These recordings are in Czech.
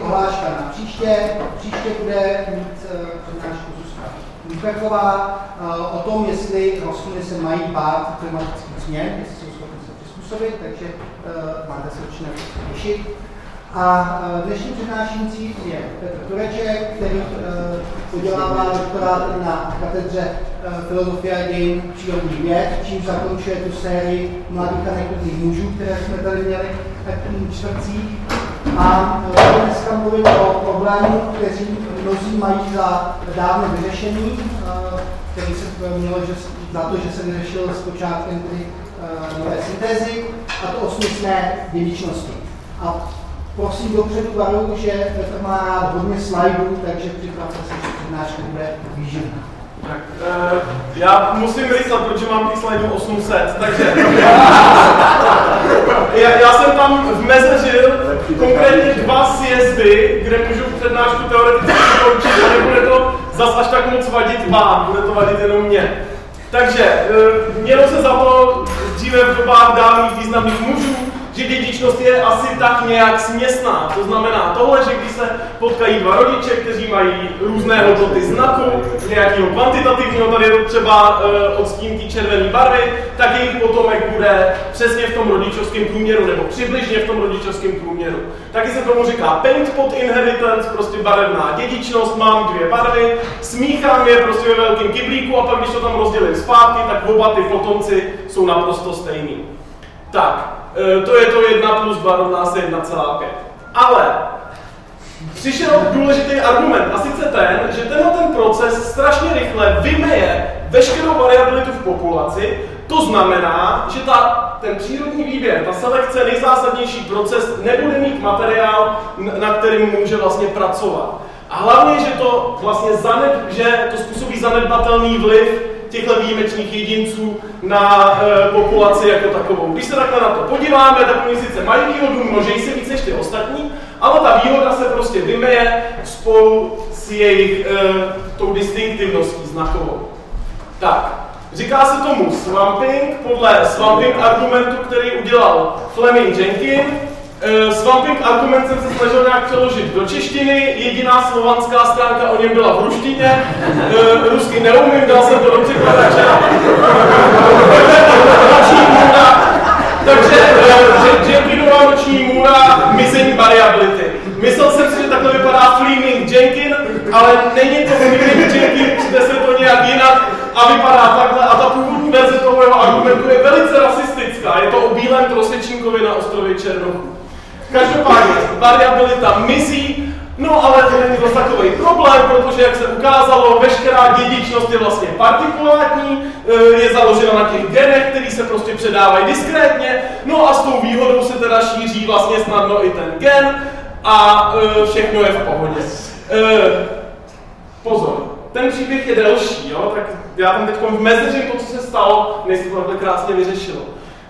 ohláška na příště. Příště bude mít uh, přednášku Zuzka Výperková uh, o tom, jestli rostliny se mají bát klimatických změn, jestli jsou schopny se přizpůsobit, takže uh, máte se určitě těšit. A dnešní přednášející je Petr Tureček, který podělává doktorát na katedře filozofie a dějin přírodních věd, čím zakončuje tu sérii mladých a neklidných mužů, které jsme tady měli v čtvrtcích. A budeme dneska mluvit o problému, kteří mnozí mají za dávno vyřešený, který se mělo že, za to, že se vyřešil s počátkem ty nové syntézy, a to o smyslné dědičnosti. A prosím dopředu varu, že Petr má rád hodně slajdů, takže připravte se, že přednáška bude výživná. Tak, uh, já musím rysat, protože mám těch slajdů 800, takže já, já, jsem tam vmezeřil konkrétně dva sjezdy, kde můžu přednášku teoreticky dokončit a nebude to zas až tak moc vadit vám, bude to vadit jenom mě. Takže uh, mělo se za to dříve v dobách dávných významných mužů, že dědičnost je asi tak nějak směsná. To znamená tohle, že když se potkají dva rodiče, kteří mají různé hodnoty znaku, nějakého kvantitativního, tady je třeba uh, odstín té červené barvy, tak jejich potomek bude přesně v tom rodičovském průměru, nebo přibližně v tom rodičovském průměru. Taky se tomu říká paint pot inheritance, prostě barevná dědičnost, mám dvě barvy, smíchám je prostě ve velkém kyblíku a pak když to tam rozdělím zpátky, tak oba ty potomci jsou naprosto stejný. Tak, Eh, to je to 1 plus 2 rovná se 1,5. Ale přišel důležitý argument, a sice ten, že tenhle ten proces strašně rychle vymeje veškerou variabilitu v populaci, to znamená, že ta, ten přírodní výběr, ta selekce, nejzásadnější proces, nebude mít materiál, na kterým může vlastně pracovat. A hlavně, že to vlastně zaned, že to způsobí zanedbatelný vliv těchto výjimečných jedinců na e, populaci jako takovou. Když se takhle na to podíváme, tak oni sice mají výhodu, množejí se víc než ty ostatní, ale ta výhoda se prostě vymeje spolu s jejich e, tou distinktivností znakovou. Tak, říká se tomu swamping podle swamping argumentu, který udělal Fleming Jenkins, Uh, Swamping argument jsem se snažil nějak přeložit do češtiny, jediná slovanská stránka o něm byla v ruštině, uh, rusky neumím, dal jsem to do překladače. Takže uh, Jenkinová noční můra, mizení variability. Myslel jsem si, že takhle vypadá Fleming Jenkin, ale není to Fleming Jenkin, čte se to nějak jinak a vypadá takhle. A ta původní verze toho jeho argumentu je velice rasistická. Je to o bílém trosečínkovi na ostrově Černochu. Každopádně, variabilita mizí, no ale to není to takový problém, protože jak se ukázalo, veškerá dědičnost je vlastně partikulátní, e, je založena na těch genech, které se prostě předávají diskrétně, no a s tou výhodou se teda šíří vlastně snadno i ten gen a e, všechno je v pohodě. E, pozor, ten příběh je delší, jo? tak já tam teď mezeřím to, co se stalo, než se to takhle krásně vyřešilo.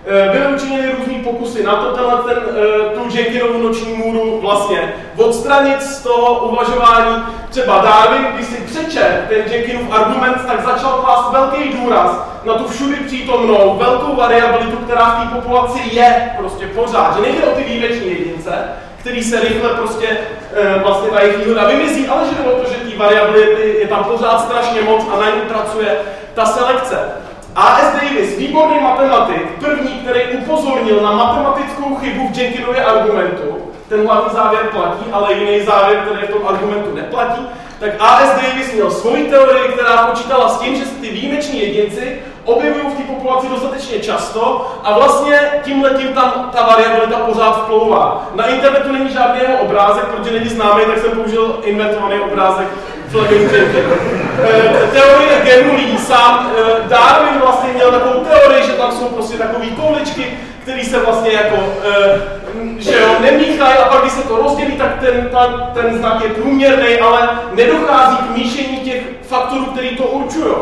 Eh, byly učiněny různý pokusy na to, tenhle ten, eh, tu Jenkinovu noční můru vlastně odstranit z toho uvažování. Třeba Darwin, když si přečet ten Jenkinův argument, tak začal klást velký důraz na tu všudy přítomnou velkou variabilitu, která v té populaci je prostě pořád. Že nejde o ty výjimeční jedince, který se rychle prostě e, vlastně ta jejich výhoda vymizí, ale že jde o to, že té variability je tam pořád strašně moc a na ní pracuje ta selekce. A.S. Davis, výborný matematik, první, který upozornil na matematickou chybu v Jenkinově argumentu, ten hlavní závěr platí, ale jiný závěr, který v tom argumentu neplatí, tak A.S. Davis měl svoji teorii, která počítala s tím, že se ty výjimeční jedinci objevují v té populaci dostatečně často a vlastně tím letím tam ta variabilita pořád vplouvá. Na internetu není žádný jeho obrázek, protože není známý, tak jsem použil inventovaný obrázek Fleming eh, Teorie genulí sám eh, Darwin vlastně měl takovou teorii, že tam jsou prostě takové kouličky, které se vlastně jako, eh, že jo, nemíchají a pak když se to rozdělí, tak ten, ta, ten znak je průměrný, ale nedochází k míšení těch faktorů, které to určují.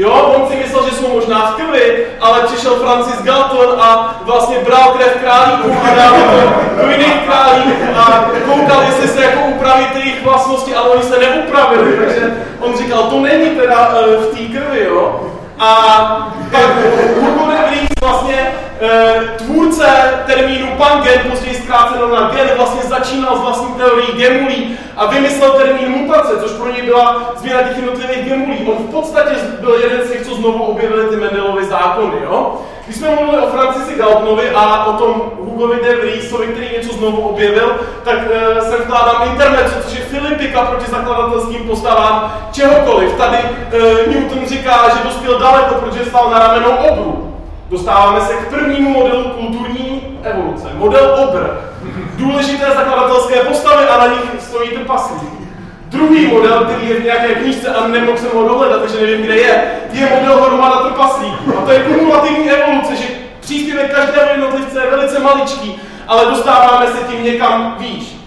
Jo, on si myslel, že jsou možná v krvi, ale přišel Francis Galton a vlastně bral krev králíků a dal to do jiných králíků a koukal, jestli se jako upraví ty jejich vlastnosti, ale oni se neupravili, takže on říkal, to není teda uh, v té krvi, jo. A pak Hugo vlastně e, tvůrce termínu Pangen, později zkráceno na gen, vlastně začínal s vlastní teorií gemulí a vymyslel termín mutace, což pro něj byla změna těch jednotlivých gemulí. On v podstatě byl jeden z těch, co znovu objevili ty Mendelovy zákony. Jo? Když jsme mluvili o Francisi Galtonovi a o tom Hugovi de Vriesovi, který něco znovu objevil, tak e, jsem vkládám internet, což je Filipika proti zakladatelským postavám čehokoliv. Tady e, Newton říká, že dospěl daleko, protože stál na ramenou obru. Dostáváme se k prvnímu modelu kulturní evoluce. Model obr. Důležité zakladatelské postavy a na nich stojí trpaslík. Druhý model, který je v nějaké knížce a nemohl jsem ho dohledat, takže nevím, kde je, je model hromada trpaslíků. A to je kumulativní evoluce, že příspěvek každého jednotlivce je velice maličký, ale dostáváme se tím někam výš.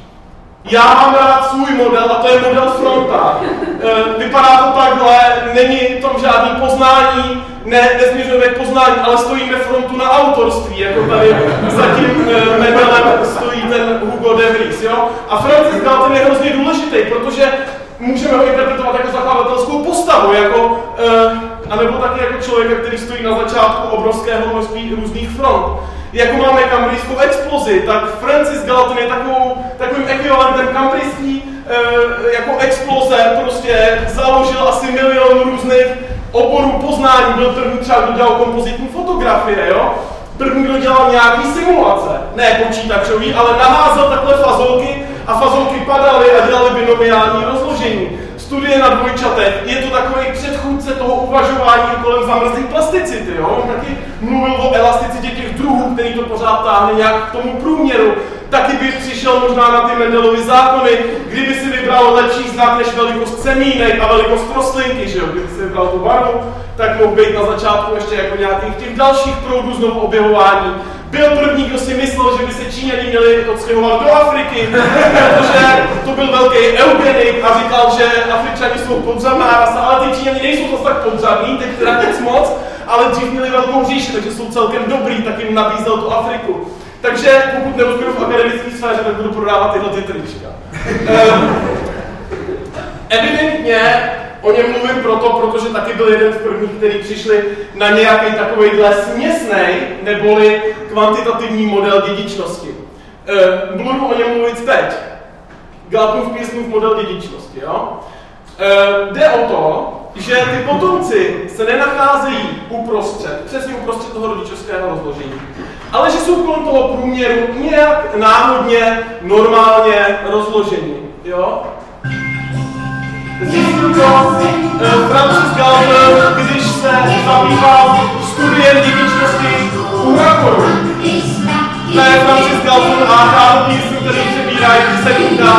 Já mám rád svůj model a to je model fronta. E, vypadá to takhle, není tam žádný poznání, ne, nesměřujeme k poznání, ale stojíme frontu na autorství, jako tady za tím e, Mendelem stojí ten Hugo de Vries, jo? A Francis Galton je hrozně důležitý, protože můžeme ho interpretovat jako zakladatelskou postavu, jako, e, anebo taky jako člověka, který stojí na začátku obrovského množství různých front jako máme kambrijskou explozi, tak Francis Galton je takovou, takovým ekvivalentem kambrijský e, jako exploze, prostě založil asi milion různých oborů poznání, byl první třeba, kdo dělal kompozitní fotografie, jo? První, kdo dělal nějaký simulace, ne počítačový, ale naházel takhle fazolky a fazolky padaly a dělali binomiální rozložení studie na dvojčatech, je to takový předchůdce toho uvažování kolem zamrzlý plasticity. Jo? On taky mluvil o elasticitě těch druhů, který to pořád táhne nějak k tomu průměru. Taky by přišel možná na ty Mendelovy zákony, kdyby si vybral lepší znak než velikost semínek a velikost rostlinky, že jo? Kdyby si vybral tu barvu, tak mohl být na začátku ještě jako nějakých těch dalších proudů znovu objevování byl první, kdo si myslel, že by se Číňani měli odstěhovat do Afriky, protože to byl velký eugenik a říkal, že Afričani jsou podřadná rasa, ale ty Číňani nejsou zase tak podřadní, teď teda nic moc, ale dřív měli velkou říši, takže jsou celkem dobrý, tak jim nabízel tu Afriku. Takže pokud nerozumím v akademické sféře, tak budu prodávat tyhle ty trička. Ehm, evidentně O něm mluvím proto, protože taky byl jeden z prvních, který přišli na nějaký takovýhle směsný neboli kvantitativní model dědičnosti. E, budu o něm mluvit teď. Galtonův písmův model dědičnosti. Jo? E, jde o to, že ty potomci se nenacházejí uprostřed, přesně uprostřed toho rodičovského rozložení, ale že jsou kolem toho průměru nějak náhodně, normálně rozložení. Jo? Zjistil to uh, Francis Galton, když se zabýval studiem dědičnosti u Hrakoru. To je Francis Galton a Karl Pearson, který přebírají sekunda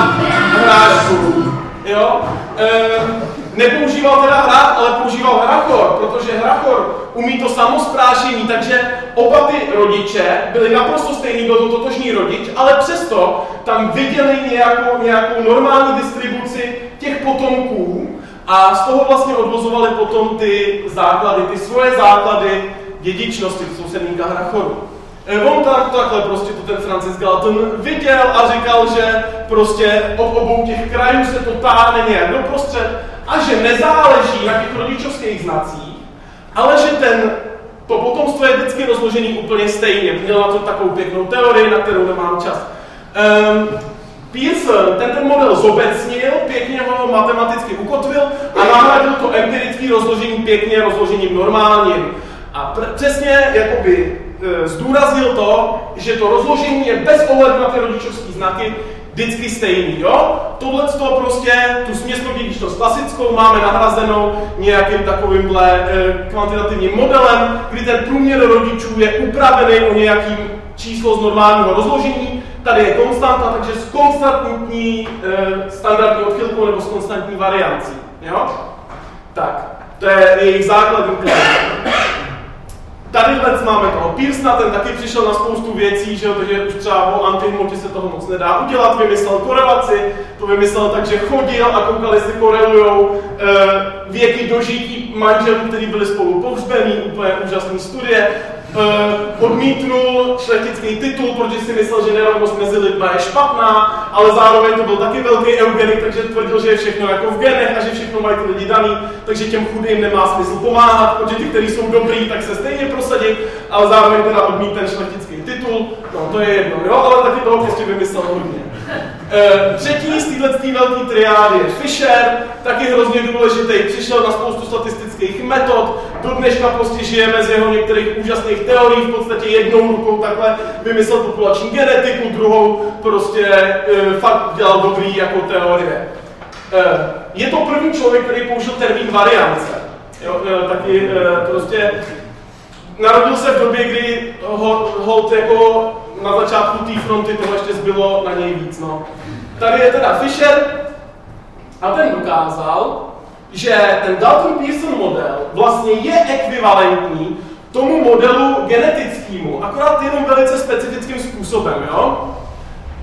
hráčku. Jo? Uh, nepoužíval teda hrát, ale používal hrachor, protože hrachor umí to samosprášení, takže oba ty rodiče byli naprosto stejný, byl to totožný rodič, ale přesto tam viděli nějakou, nějakou normální distribuci těch potomků a z toho vlastně odvozovali potom ty základy, ty svoje základy dědičnosti, to jsou semínka hrachoru. Eh, on tam takhle prostě to ten Francis Galton viděl a říkal, že prostě od obou těch krajů se to táhne nějak doprostřed a že nezáleží na těch rodičovských znacích, ale že ten, to potomstvo je vždycky rozložený úplně stejně. Měl na to takovou pěknou teorii, na kterou nemám čas. Um, Pearson ten ten model zobecnil, pěkně ho matematicky ukotvil a nahradil to empirické rozložení pěkně rozložením normálním. A pr- přesně jakoby zdůraznil to, že to rozložení je bez ohledu na ty rodičovské znaky vždycky stejný, jo? Tohle to prostě, tu směsnou dědičnost klasickou máme nahrazenou nějakým takovýmhle e, kvantitativním modelem, kdy ten průměr rodičů je upravený o nějakým číslo z normálního rozložení, tady je konstanta, takže s konstantní e, standardní odchylkou nebo s konstantní variancí, jo? Tak, to je jejich základní klad. Tady dnes máme toho Pearsona, ten taky přišel na spoustu věcí, že jo, takže už třeba o antihmotě se toho moc nedá udělat, vymyslel korelaci, to vymyslel tak, že chodil a koukali si korelujou e, věky dožití manželů, kteří byli spolu pohřbení, úplně úžasné studie. Uh, odmítnul šlechtický titul, protože si myslel, že nerovnost mezi lidmi je špatná, ale zároveň to byl taky velký eugenik, takže tvrdil, že je všechno jako v genech a že všechno mají ty lidi daný, takže těm chudým nemá smysl pomáhat, protože ty, kteří jsou dobrý, tak se stejně prosadí, ale zároveň teda odmít ten šlechtický titul, no to je jedno, jo, ale taky toho prostě vymyslel hodně. Uh, třetí z této velké triády je Fisher, taky hrozně důležitý, přišel na spoustu statistických metod, do dneška prostě žijeme z jeho některých úžasných teorií, v podstatě jednou rukou takhle vymyslel populační genetiku, druhou prostě uh, fakt dělal dobrý jako teorie. Uh, je to první člověk, který použil termín variance. Jo, taky prostě narodil se v době, kdy ho, hold jako na začátku té fronty toho ještě zbylo na něj víc. No. Tady je teda Fisher a ten dokázal, že ten Dalton-Pearson model vlastně je ekvivalentní tomu modelu genetickému, akorát jenom velice specifickým způsobem, jo?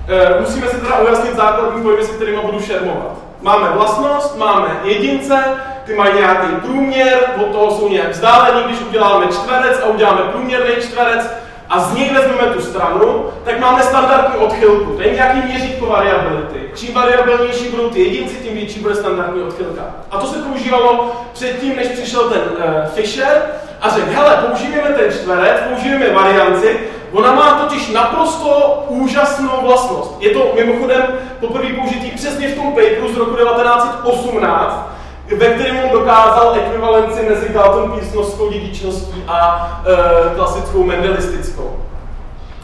E, musíme si teda ujasnit základní pojmy, se kterými budu šermovat. Máme vlastnost, máme jedince, ty mají nějaký průměr, od toho jsou nějak vzdálení, když uděláme čtverec a uděláme průměrný čtverec, a z něj vezmeme tu stranu, tak máme standardní odchylku. To je nějaký měřítko variability. Čím variabilnější budou ty jedinci, tím větší bude standardní odchylka. A to se používalo předtím, než přišel ten uh, Fisher a řekl, hele, použijeme ten čtverec, použijeme varianci, Ona má totiž naprosto úžasnou vlastnost. Je to mimochodem poprvé použitý přesně v tom paperu z roku 1918, ve kterém on dokázal ekvivalenci mezi Galton písnovskou dědičností a e, klasickou mendelistickou.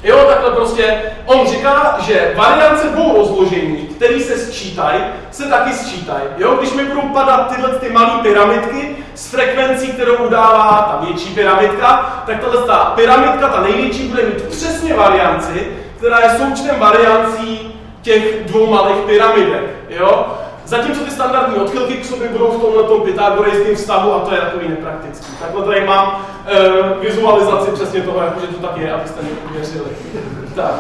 Jo, takhle prostě, on říká, že variance dvou rozložení, které se sčítají, se taky sčítají. Jo, když mi budou padat tyhle ty malé pyramidky s frekvencí, kterou udává ta větší pyramidka, tak tahle ta pyramidka, ta největší, bude mít přesně varianci, která je součtem variancí těch dvou malých pyramidek. Jo? Zatímco ty standardní odchylky k sobě budou v tomhle tom pythagorejském vztahu a to je takový nepraktický. Takhle tady mám e, vizualizaci přesně toho, jako, že to tak je, abyste mi uvěřili. Tak.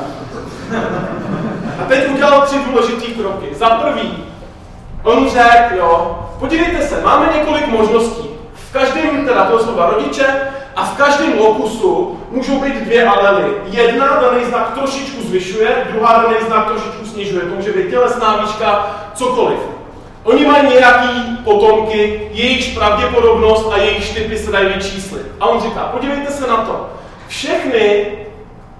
A teď udělal tři důležité kroky. Za prvý, on řekl, jo, podívejte se, máme několik možností. V každém, teda to jsou rodiče, a v každém lokusu můžou být dvě alely. Jedna daný znak trošičku zvyšuje, druhá daný znak trošičku snižuje. To může být tělesná výška, cokoliv. Oni mají nějaký potomky, jejichž pravděpodobnost a jejich typy se dají vyčíslit. A on říká, podívejte se na to. Všechny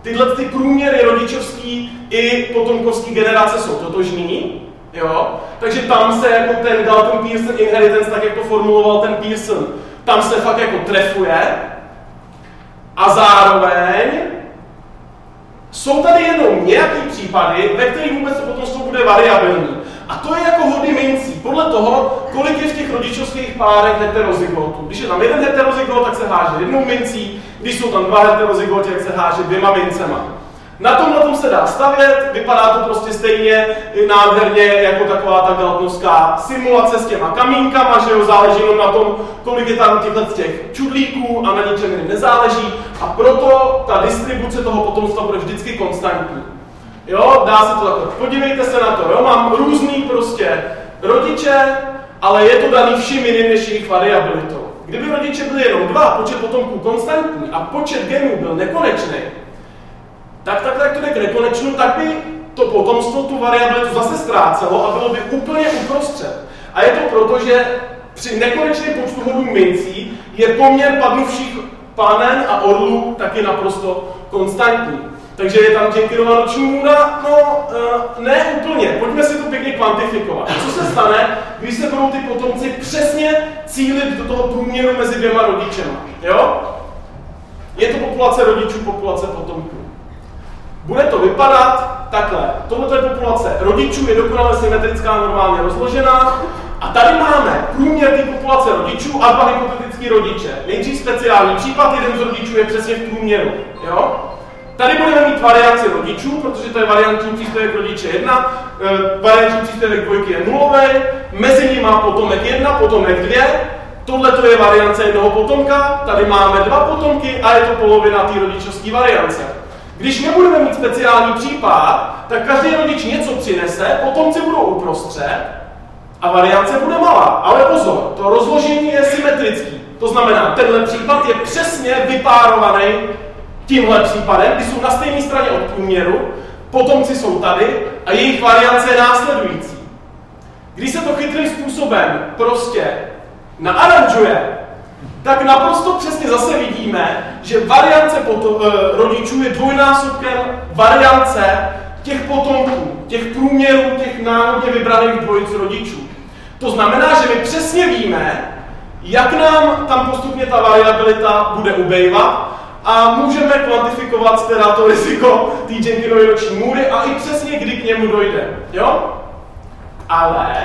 tyhle ty průměry rodičovský i potomkovský generace jsou totožný, jo? Takže tam se jako ten Galton Pearson inheritance, tak jak to formuloval ten Pearson, tam se fakt jako trefuje. A zároveň jsou tady jenom nějaký případy, ve kterých vůbec to potomstvo bude variabilní. A to je jako hody mincí, podle toho, kolik je v těch rodičovských párech heterozygotů. Když je tam jeden heterozygot, tak se háže jednou mincí, když jsou tam dva heterozygoty, tak se háže dvěma mincema. Na tomhle tom se dá stavět, vypadá to prostě stejně nádherně jako taková ta galtnovská simulace s těma kamínkama, že jo, záleží jenom na tom, kolik je tam těchto těch čudlíků a na ničem nezáleží a proto ta distribuce toho potomstva bude vždycky konstantní. Jo, dá se to takhle. Podívejte se na to, jo, mám různý prostě rodiče, ale je to daný vším jiným než jejich variabilitou. Kdyby rodiče byly jenom dva, počet potomků konstantní a počet genů byl nekonečný, tak tak, jak to jde k nekonečnu, tak by to potomstvo tu variabilitu zase ztrácelo a bylo by úplně uprostřed. A je to proto, že při nekonečném počtu hodů mincí je poměr padnuvších panen a orlů taky naprosto konstantní. Takže je tam Jenkinova noční můra? No, uh, ne úplně. Pojďme si to pěkně kvantifikovat. Co se stane, když se budou ty potomci přesně cílit do toho průměru mezi dvěma rodičema? Jo? Je to populace rodičů, populace potomků. Bude to vypadat takhle. Tohle je populace rodičů, je dokonale symetrická, normálně rozložená. A tady máme průměr té populace rodičů a dva hypotetické rodiče. Nejdřív speciální případ, jeden z rodičů je přesně v průměru. Jo? Tady budeme mít variaci rodičů, protože to je variantní příspěvek rodiče 1, e, variantní příspěvek dvojky je nulový, mezi nimi má potomek 1, potomek 2, tohle to je variance jednoho potomka, tady máme dva potomky a je to polovina té rodičovské variance. Když nebudeme mít speciální případ, tak každý rodič něco přinese, potomci budou uprostřed a variance bude malá. Ale pozor, to rozložení je symetrický. To znamená, tenhle případ je přesně vypárovaný tímhle případem, kdy jsou na stejné straně od průměru, potomci jsou tady a jejich variance je následující. Když se to chytrým způsobem prostě naaranžuje, tak naprosto přesně zase vidíme, že variance potom, e, rodičů je dvojnásobkem variance těch potomků, těch průměrů, těch náhodně vybraných dvojic rodičů. To znamená, že my přesně víme, jak nám tam postupně ta variabilita bude ubejvat a můžeme kvantifikovat teda to riziko té Jenkinovy roční můry a i přesně, kdy k němu dojde. Jo? Ale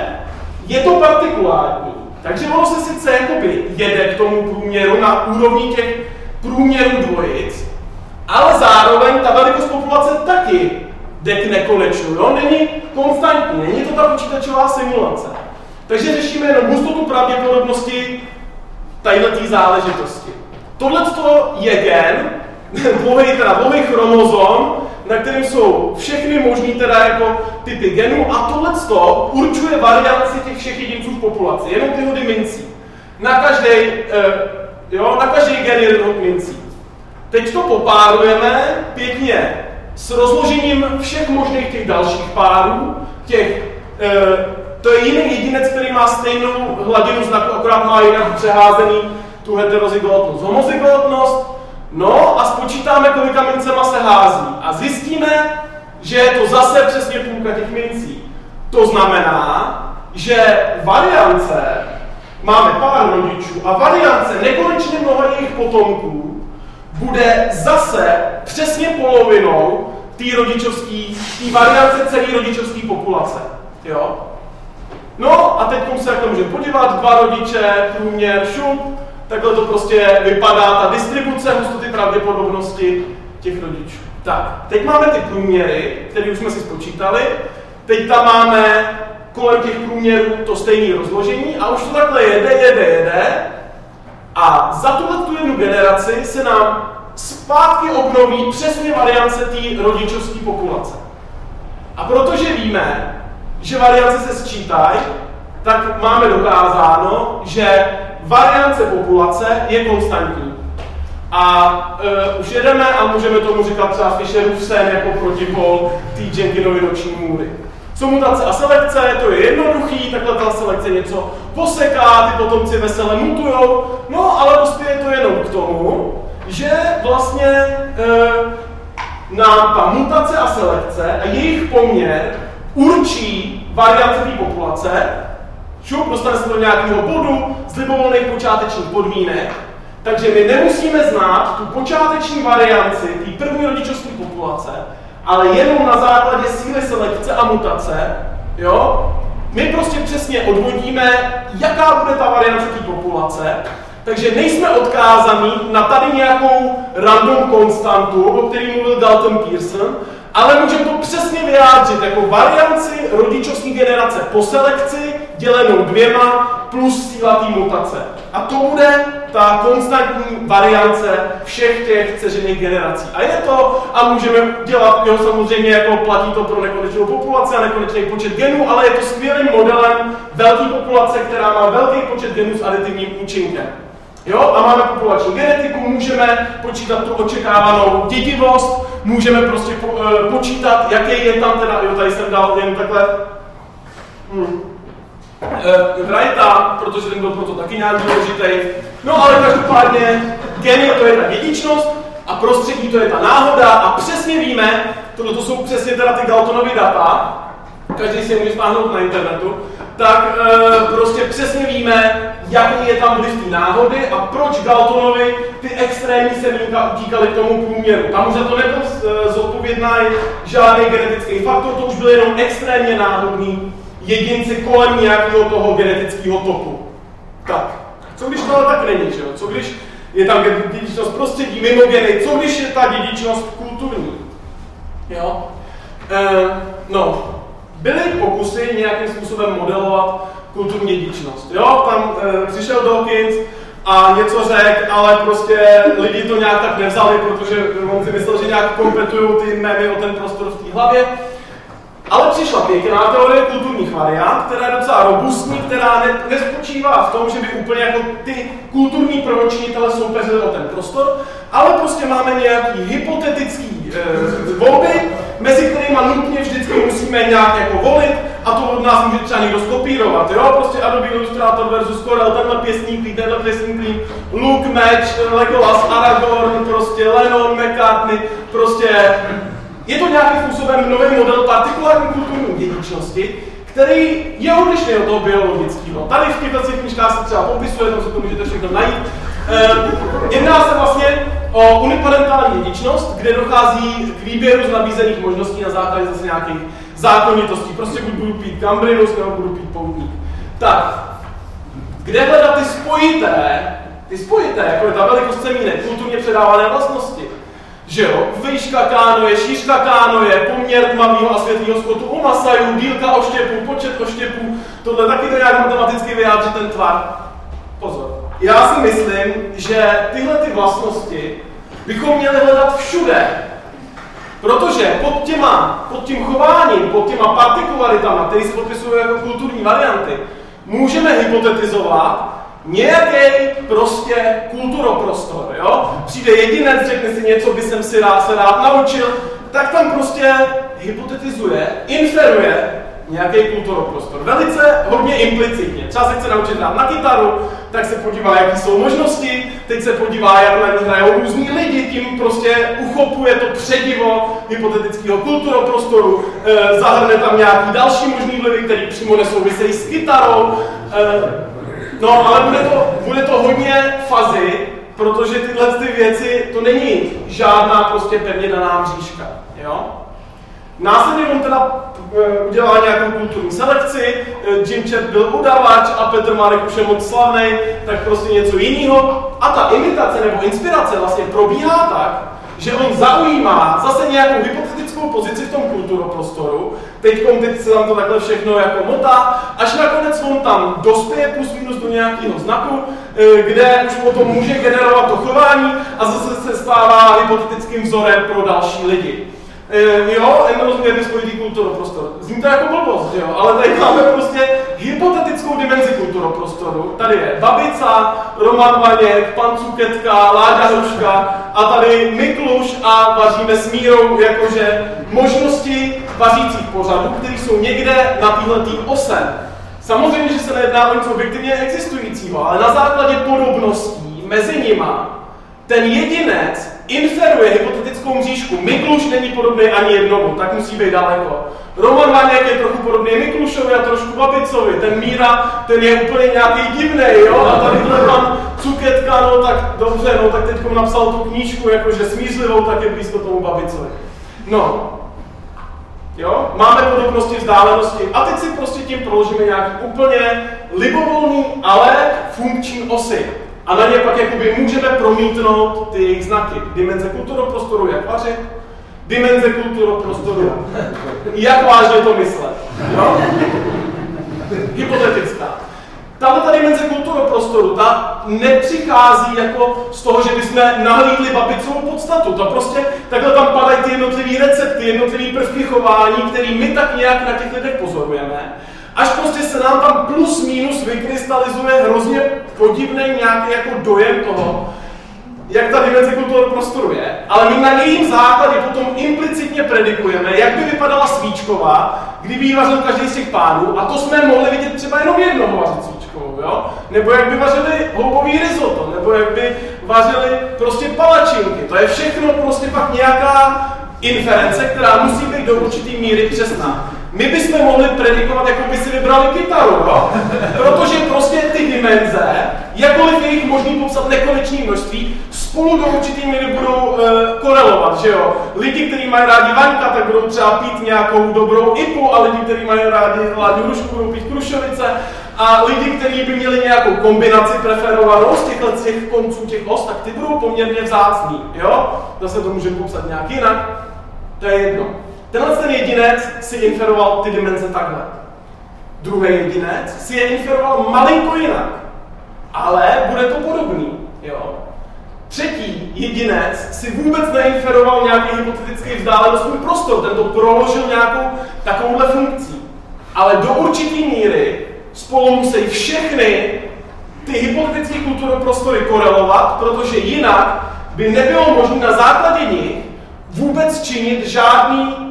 je to partikulární. Takže ono se sice jakoby jede k tomu průměru na úrovni těch průměrů dvojic, ale zároveň ta velikost populace taky jde k nekonečnu, jo? Není konstantní, není to ta počítačová simulace. Takže řešíme jenom hustotu pravděpodobnosti tadyhle záležitosti. Tohle je gen, dlouhý, teda dlouhý chromozom, na kterém jsou všechny možné teda jako typy genů a tohle určuje varianci těch všech jedinců v populaci, jenom tyho mincí. Na každý, eh, jo, na každý gen je jednou mincí. Teď to popárujeme pěkně s rozložením všech možných těch dalších párů, těch, eh, to je jiný jedinec, který má stejnou hladinu znaku, akorát má jinak přeházený tu heterozygotnost, homozygotnost, No a spočítáme, kolika mincema se hází. A zjistíme, že je to zase přesně půlka těch mincí. To znamená, že variance, máme pár rodičů a variance nekonečně mnoha jejich potomků bude zase přesně polovinou té rodičovské, té variance celé rodičovské populace. Jo? No a teď se jako můžeme podívat, dva rodiče, průměr, šup, Takhle to prostě vypadá, ta distribuce hustoty pravděpodobnosti těch rodičů. Tak, teď máme ty průměry, které už jsme si spočítali. Teď tam máme kolem těch průměrů to stejné rozložení a už to takhle jede, jede, jede. A za tuhle tu jednu generaci se nám zpátky obnoví přesně variance té rodičovské populace. A protože víme, že variance se sčítají, tak máme dokázáno, že variance populace je konstantní. A uh, už jedeme a můžeme tomu říkat třeba Fischerův sen jako protipol té Jenkinovy noční můry. Co mutace a selekce, to je jednoduchý, takhle ta selekce něco poseká, ty potomci vesele mutujou, no ale dospěje to jenom k tomu, že vlastně e, nám ta mutace a selekce a jejich poměr určí variance té populace šup, dostane se do nějakého bodu z libovolných počátečních podmínek, takže my nemusíme znát tu počáteční varianci té první rodičovské populace, ale jenom na základě síly selekce a mutace, jo, my prostě přesně odvodíme, jaká bude ta variance té populace, takže nejsme odkázaní na tady nějakou random konstantu, o který mluvil Dalton Pearson, ale můžeme to přesně vyjádřit jako varianci rodičovské generace po selekci dělenou dvěma plus síla té mutace. A to bude ta konstantní variance všech těch ceřených generací. A je to, a můžeme dělat, jo, samozřejmě jako platí to pro nekonečnou populaci a nekonečný počet genů, ale je to skvělým modelem velké populace, která má velký počet genů s aditivním účinkem. Jo, a máme populační genetiku, můžeme počítat tu očekávanou dědivost, můžeme prostě po, uh, počítat, jaký je tam teda, jo, tady jsem dal jen takhle, hmm. Uh, Wrighta, protože ten byl proto taky nějak důležitý. No ale každopádně geny to je ta dědičnost a prostředí to je ta náhoda a přesně víme, tohle to jsou přesně teda ty Galtonovy data, každý si je může stáhnout na internetu, tak e, prostě přesně víme, jaký je tam vliv náhody a proč Galtonovi ty extrémní semínka utíkaly k tomu průměru. Tam už za to nebyl e, zodpovědný žádný genetický faktor, to už byl jenom extrémně náhodný jedinci kolem nějakého toho genetického toku. Tak, co když to tak není, že jo? Co když je tam dědičnost prostředí, mimo geny, co když je ta dědičnost kulturní? Jo? E, no, byly pokusy nějakým způsobem modelovat kulturní dědičnost. Jo, tam e, přišel Dawkins a něco řekl, ale prostě lidi to nějak tak nevzali, protože on si myslel, že nějak kompetují ty memy o ten prostor v té hlavě. Ale přišla pěkná teorie kulturních variant, která je docela robustní, která ne, nespočívá v tom, že by úplně jako ty kulturní prvočinitele soupeřili o ten prostor, ale prostě máme nějaký hypotetický e, volby, mezi kterými nutně vždycky musíme nějak jako volit a to od nás může třeba někdo skopírovat, jo? Prostě Adobe Illustrator versus Corel, tenhle pěsník, tenhle pěsník, Luke, Match, Legolas, Aragorn, prostě Lennon, McCartney, prostě je to nějakým způsobem nový model partikulární kulturní dědičnosti, který je odlišný od toho biologického. Tady v těchto knižkách se třeba popisuje, tam se to můžete všechno najít. Ehm, jedná se vlastně o uniparentální dědičnost, kde dochází k výběru z nabízených možností na základě zase nějakých zákonitostí. Prostě buď budu pít gambrinus, nebo budu pít poutník. Tak, kde hledat ty spojité, ty spojité, jako je ta velikost semínek, kulturně předávané vlastnosti? Že jo, výška kánoje, šířka kánoje, poměr tmavého a světlého skotu u masajů, dílka oštěpů, počet oštěpů, tohle taky to nějak matematicky vyjádří ten tvar. Pozor. Já si myslím, že tyhle ty vlastnosti bychom měli hledat všude. Protože pod, těma, pod tím chováním, pod těma partikularitama, které se popisují jako kulturní varianty, můžeme hypotetizovat, nějaký prostě kulturoprostor, jo? Přijde jedinec, řekne si něco, by jsem si rád, se rád naučil, tak tam prostě hypotetizuje, inferuje nějaký kulturoprostor. Velice hodně implicitně. Třeba se chce naučit hrát na kytaru, tak se podívá, jaké jsou možnosti, teď se podívá, jak na ní hrajou různí lidi, tím prostě uchopuje to předivo hypotetického kulturoprostoru, e, zahrne tam nějaký další možný vlivy, které přímo nesouvisejí s kytarou, e, No, ale bude to, bude to hodně fazy, protože tyhle ty věci, to není žádná prostě pevně daná mřížka, jo? Následně on teda eh, udělal nějakou kulturní selekci, eh, Jim Chat byl udavač a Petr Marek už je moc slavný, tak prostě něco jiného. A ta imitace nebo inspirace vlastně probíhá tak, že on zaujímá zase nějakou hypotetickou pozici v tom kulturoprostoru, teď, teď se tam to takhle všechno jako motá, až nakonec on tam dospěje plus minus do nějakého znaku, eh, kde už potom může generovat to chování a zase se stává hypotetickým vzorem pro další lidi. E, jo, rozměrný spojitý kulturoprostor. Zní to jako blbost, jo, ale tady máme prostě hypotetickou dimenzi kulturoprostoru. Tady je Babica, Roman Vaněk, pan Cuketka, Láďa Hruška a tady Mikluš a vaříme s mírou, jakože možnosti vařících pořadů, které jsou někde na této ose. Samozřejmě, že se nejedná o nic objektivně existujícího, ale na základě podobností mezi nima ten jedinec inferuje hypotetickou mřížku. Mikluš není podobný ani jednomu, tak musí být daleko. Roman Vaněk je trochu podobný Miklušovi a trošku Babicovi. Ten Míra, ten je úplně nějaký divný, jo? A tady pan Cuketka, no tak dobře, no tak teď napsal tu knížku, jakože smířlivou, tak je blízko tomu Babicovi. No, Jo? Máme podobnosti, vzdálenosti a teď si prostě tím proložíme nějaký úplně libovolný, ale funkční osy a na ně pak jakoby můžeme promítnout ty jejich znaky. Dimenze kulturoprostoru, jak vařit, dimenze kulturoprostoru, jak vážně to myslet. Jo? Hypotetická. Tahle ta dimenze kulturoprostoru, ta nepřichází jako z toho, že bychom nahlídli babicovou podstatu. To prostě takhle tam padají ty jednotlivé recepty, jednotlivé prvky chování, které my tak nějak na těch lidech pozorujeme. Až prostě se nám tam plus minus vykrystalizuje hrozně podivný nějaký jako dojem toho, jak ta dimenze kultury prostoru je, ale my na jejím základě potom implicitně predikujeme, jak by vypadala svíčková, kdyby ji vařil každý z těch pánů, a to jsme mohli vidět třeba jenom jednoho vařit svíčkovou, jo? Nebo jak by vařili houbový risotto, nebo jak by vařili prostě palačinky. To je všechno prostě pak nějaká inference, která musí být do určitý míry přesná. My bychom mohli predikovat, jako by si vybrali kytaru, jo? Protože prostě ty dimenze, jakkoliv je jich možný popsat nekonečné množství, spolu do určitý míry budou uh, korelovat, že jo? Lidi, kteří mají rádi vaňka, tak budou třeba pít nějakou dobrou ipu a lidi, kteří mají rádi hladní rušku, budou pít krušovice a lidi, kteří by měli nějakou kombinaci preferovanou z těchto těch konců těch os, tak ty budou poměrně vzácný, jo? Zase to můžeme popsat nějak jinak, to je jedno. Tenhle ten jedinec si inferoval ty dimenze takhle. Druhý jedinec si je inferoval malinko jinak. Ale bude to podobný. Jo? Třetí jedinec si vůbec neinferoval nějaký hypotetický vzdálenostní prostor, ten to proložil nějakou takovouhle funkcí. Ale do určité míry spolu musí všechny ty hypotetické kulturoprostory korelovat, protože jinak by nebylo možné na základě nich vůbec činit žádný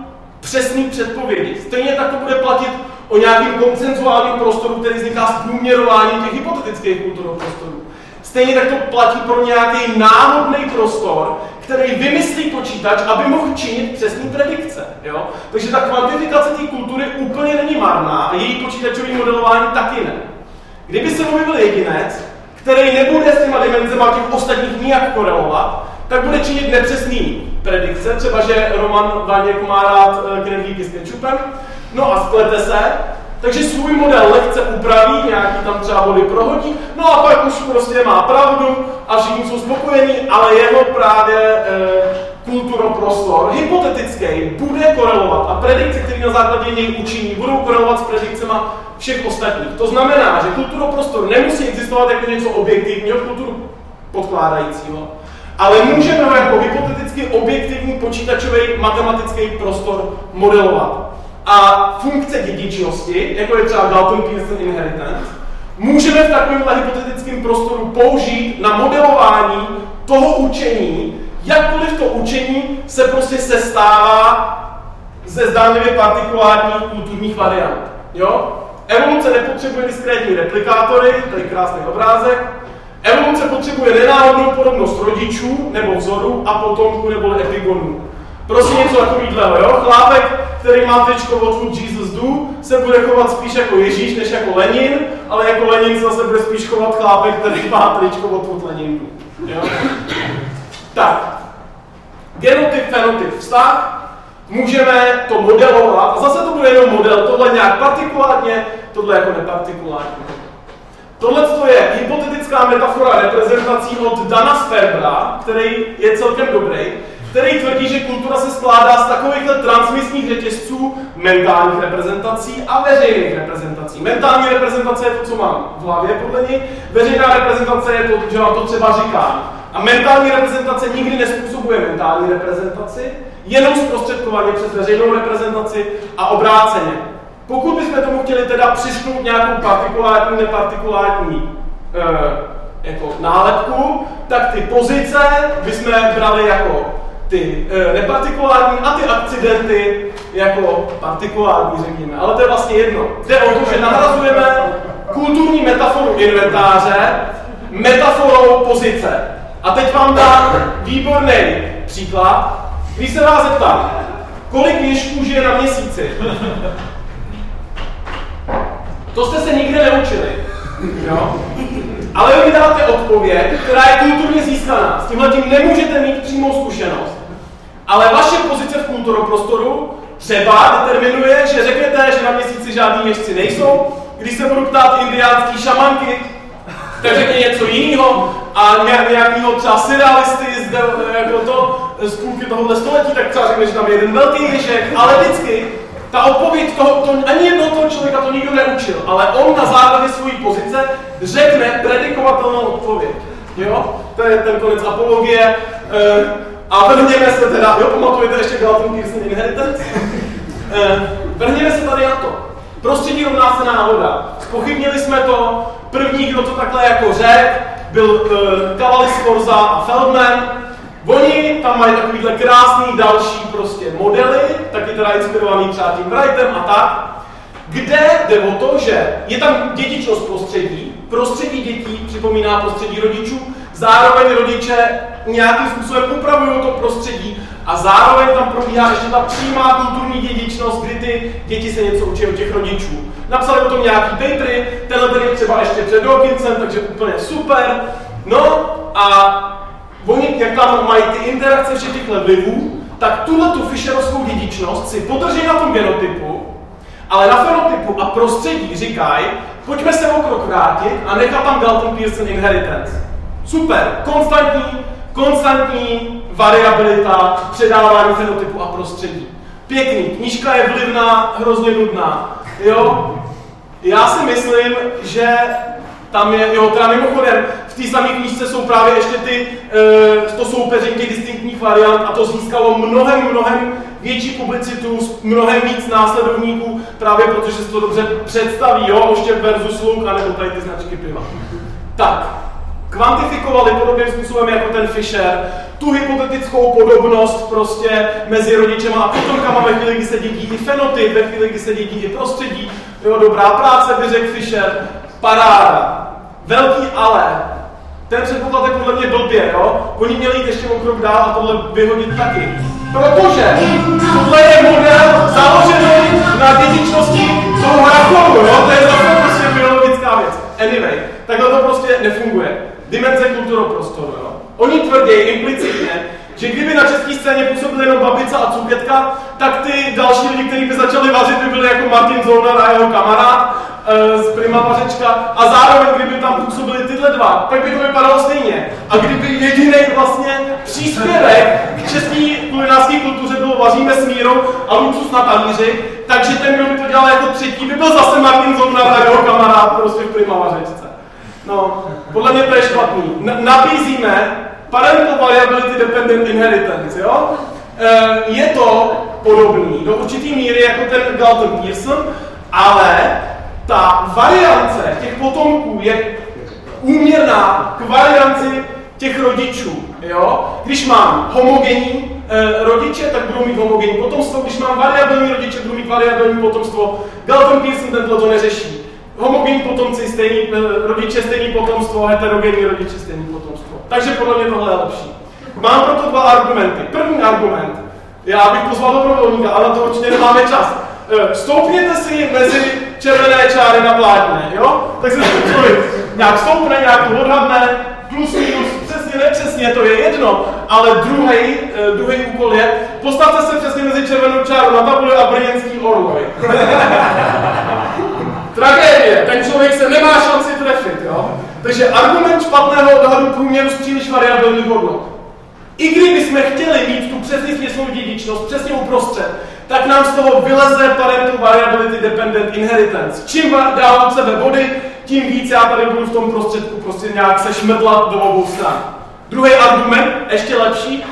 přesný předpovědi. Stejně tak to bude platit o nějakém koncenzuálním prostoru, který vzniká z průměrování těch hypotetických kulturoprostorů. Stejně tak to platí pro nějaký náhodný prostor, který vymyslí počítač, aby mohl činit přesný predikce. Jo? Takže ta kvantifikace té kultury úplně není marná a její počítačové modelování taky ne. Kdyby se objevil jedinec, který nebude s těma dimenzema těch ostatních nijak korelovat, tak bude činit nepřesný predikce, třeba že Roman Vaněk má rád eh, knedlíky s kečupem, no a splete se, takže svůj model lehce upraví, nějaký tam třeba body prohodí, no a pak už prostě má pravdu a všichni jsou spokojení, ale jeho právě e, kulturoprostor, hypotetický, bude korelovat. A predikce, které na základě něj učiní, budou korelovat s predikcemi všech ostatních. To znamená, že kulturoprostor nemusí existovat jako něco objektivního, kulturu podkládajícího, ale můžeme jako hypoteticky objektivní počítačový matematický prostor modelovat. A funkce dědičnosti, jako je třeba Dalton-Pearson inheritance, můžeme v takovémhle hypotetickém prostoru použít na modelování toho učení, jakkoliv to učení se prostě sestává ze zdánlivě partikulárních kulturních variant. Jo? Evoluce nepotřebuje diskrétní replikátory, to je krásný obrázek. Evoluce potřebuje nenáhodnou podobnost rodičů nebo vzoru a potomků nebo epigonů. Prostě něco takového, jo? Chlápek, který má tričko od Food Jesus Do, se bude chovat spíš jako Ježíš, než jako Lenin, ale jako Lenin se zase bude spíš chovat chlápek, který má tričko od Food Lenin Jo? Tak, genotyp, fenotyp, vztah, můžeme to modelovat, a zase to bude jenom model, tohle nějak partikulárně, tohle jako nepartikulárně. Tohle je hypotetická metafora reprezentací od Dana Sferbra, který je celkem dobrý, který tvrdí, že kultura se skládá z takovýchhle transmisních řetězců mentálních reprezentací a veřejných reprezentací. Mentální reprezentace je to, co mám v hlavě podle něj, veřejná reprezentace je to, že vám to třeba říká. A mentální reprezentace nikdy nespůsobuje mentální reprezentaci, jenom zprostředkovaně přes veřejnou reprezentaci a obráceně. Pokud bychom tomu chtěli teda přišknout nějakou partikulární, nepartikulární e, jako nálepku, tak ty pozice bychom brali jako ty e, nepartikulární a ty akcidenty jako partikulární, řekněme. Ale to je vlastně jedno. Jde o to, že nahrazujeme kulturní metaforu inventáře metaforou pozice. A teď vám dám výborný příklad. Když se vás zeptám, kolik měšků žije na měsíci? To jste se nikdy neučili. Jo? Ale vy dáte odpověď, která je kulturně získaná. S tímhle tím nemůžete mít přímou zkušenost. Ale vaše pozice v kulturoprostoru třeba determinuje, že řeknete, že na měsíci žádní měšci nejsou. Když se budu ptát indiánský šamanky, tak řekne něco jiného a nějakého třeba surrealisty z, jako to, z půlky tohohle století, tak třeba řekne, že tam je jeden velký ježek, ale vždycky ta odpověď toho, to, ani jednoho toho člověka to nikdo neučil, ale on na základě své pozice řekne predikovatelnou odpověď. Jo? To je ten konec apologie. E, a vrhněme se teda, jo, pamatujete ještě Galton Pearson Inheritance? e, vrhněme se tady na to. Prostředí rovná se náhoda. Spochybnili jsme to. První, kdo to takhle jako řekl, byl uh, Cavalli Sforza a Feldman. Oni tam mají takovýhle krásný další prostě modely, taky teda inspirovaný třeba tím Wrightem a tak, kde jde o to, že je tam dědičnost prostředí, prostředí dětí připomíná prostředí rodičů, zároveň rodiče nějakým způsobem upravují to prostředí a zároveň tam probíhá ještě ta přímá kulturní dědičnost, kdy ty děti se něco učí od těch rodičů. Napsali o tom nějaký papery, tenhle tady je třeba ještě před Dawkinsem, takže úplně super. No a oni, jak tam mají ty interakce všech těchto vlivů, tak tuhle tu Fisherovskou dědičnost si podrží na tom genotypu, ale na fenotypu a prostředí říkají, pojďme se o krok vrátit a nechat tam Galton Pearson inheritance. Super, konstantní, konstantní variabilita předávání fenotypu a prostředí. Pěkný, knížka je vlivná, hrozně nudná. Jo? Já si myslím, že tam je, jo, teda mimochodem, v té samé knížce jsou právě ještě ty, e, to soupeření těch distinktních variant a to získalo mnohem, mnohem větší publicitu, mnohem víc následovníků, právě protože se to dobře představí, jo, oštěp versus luk, anebo tady ty značky piva. Tak, kvantifikovali podobným způsobem jako ten Fisher tu hypotetickou podobnost prostě mezi rodičema a potomkama ve chvíli, kdy se dědí i fenotyp, ve chvíli, kdy se dědí i prostředí. Jo, dobrá práce, by řekl Fisher, paráda. Velký ale. Ten předpoklad je podle mě blbě, jo? Oni měli jít ještě o krok dál a tohle vyhodit taky. Protože tohle je model založený na dědičnosti toho hrachovu, jo? To je zase prostě biologická věc. Anyway, takhle to prostě nefunguje dimenze kulturoprostoru. Jo. Oni tvrdí implicitně, že kdyby na české scéně působili jenom babica a cukětka, tak ty další lidi, kteří by začali vařit, by byli jako Martin Zolnar a jeho kamarád Prima Vařečka a zároveň, kdyby tam působili tyhle dva, tak by to vypadalo stejně. A kdyby jediný vlastně příspěvek k české kulinářské kultuře bylo vaříme s mírou a luxus na talíři, takže ten, kdo by to dělal jako třetí, by byl zase Martin Zolnar a jeho kamarád prostě v Prima Vařečce. No, podle mě to je špatný. N- nabízíme parental variability dependent inheritance, jo? E, je to podobný do určitý míry jako ten Galton Pearson, ale ta variance těch potomků je úměrná k varianci těch rodičů. Jo? Když mám homogenní e, rodiče, tak budu mít homogenní potomstvo, když mám variabilní rodiče, budu mít variabilní potomstvo. Galton Pearson tenhle to neřeší homogenní potomci, stejný, eh, rodiče stejný potomstvo, heterogenní rodiče stejný potomstvo. Takže podle mě tohle je lepší. Mám proto dva argumenty. První argument, já bych pozval dobrovolníka, ale to určitě nemáme čas. Eh, stoupněte si mezi červené čáry na plátně, jo? Tak se člověk nějak stoupne, nějak to odhadne, plus minus, přesně, nepřesně, to je jedno, ale druhý, eh, druhý úkol je, postavte se přesně mezi červenou čáru na tabuli a brněnský orloj. Tragédie, ten člověk se nemá šanci trefit, jo? Takže argument špatného odhadu průměru z příliš variabilních hodnot. I kdyby jsme chtěli mít tu přesně smyslovou dědičnost přesně uprostřed, tak nám z toho vyleze parental variability dependent inheritance. Čím dál od sebe body, tím víc já tady budu v tom prostředku prostě nějak se šmrdlat do obou stran. Druhý argument, ještě lepší,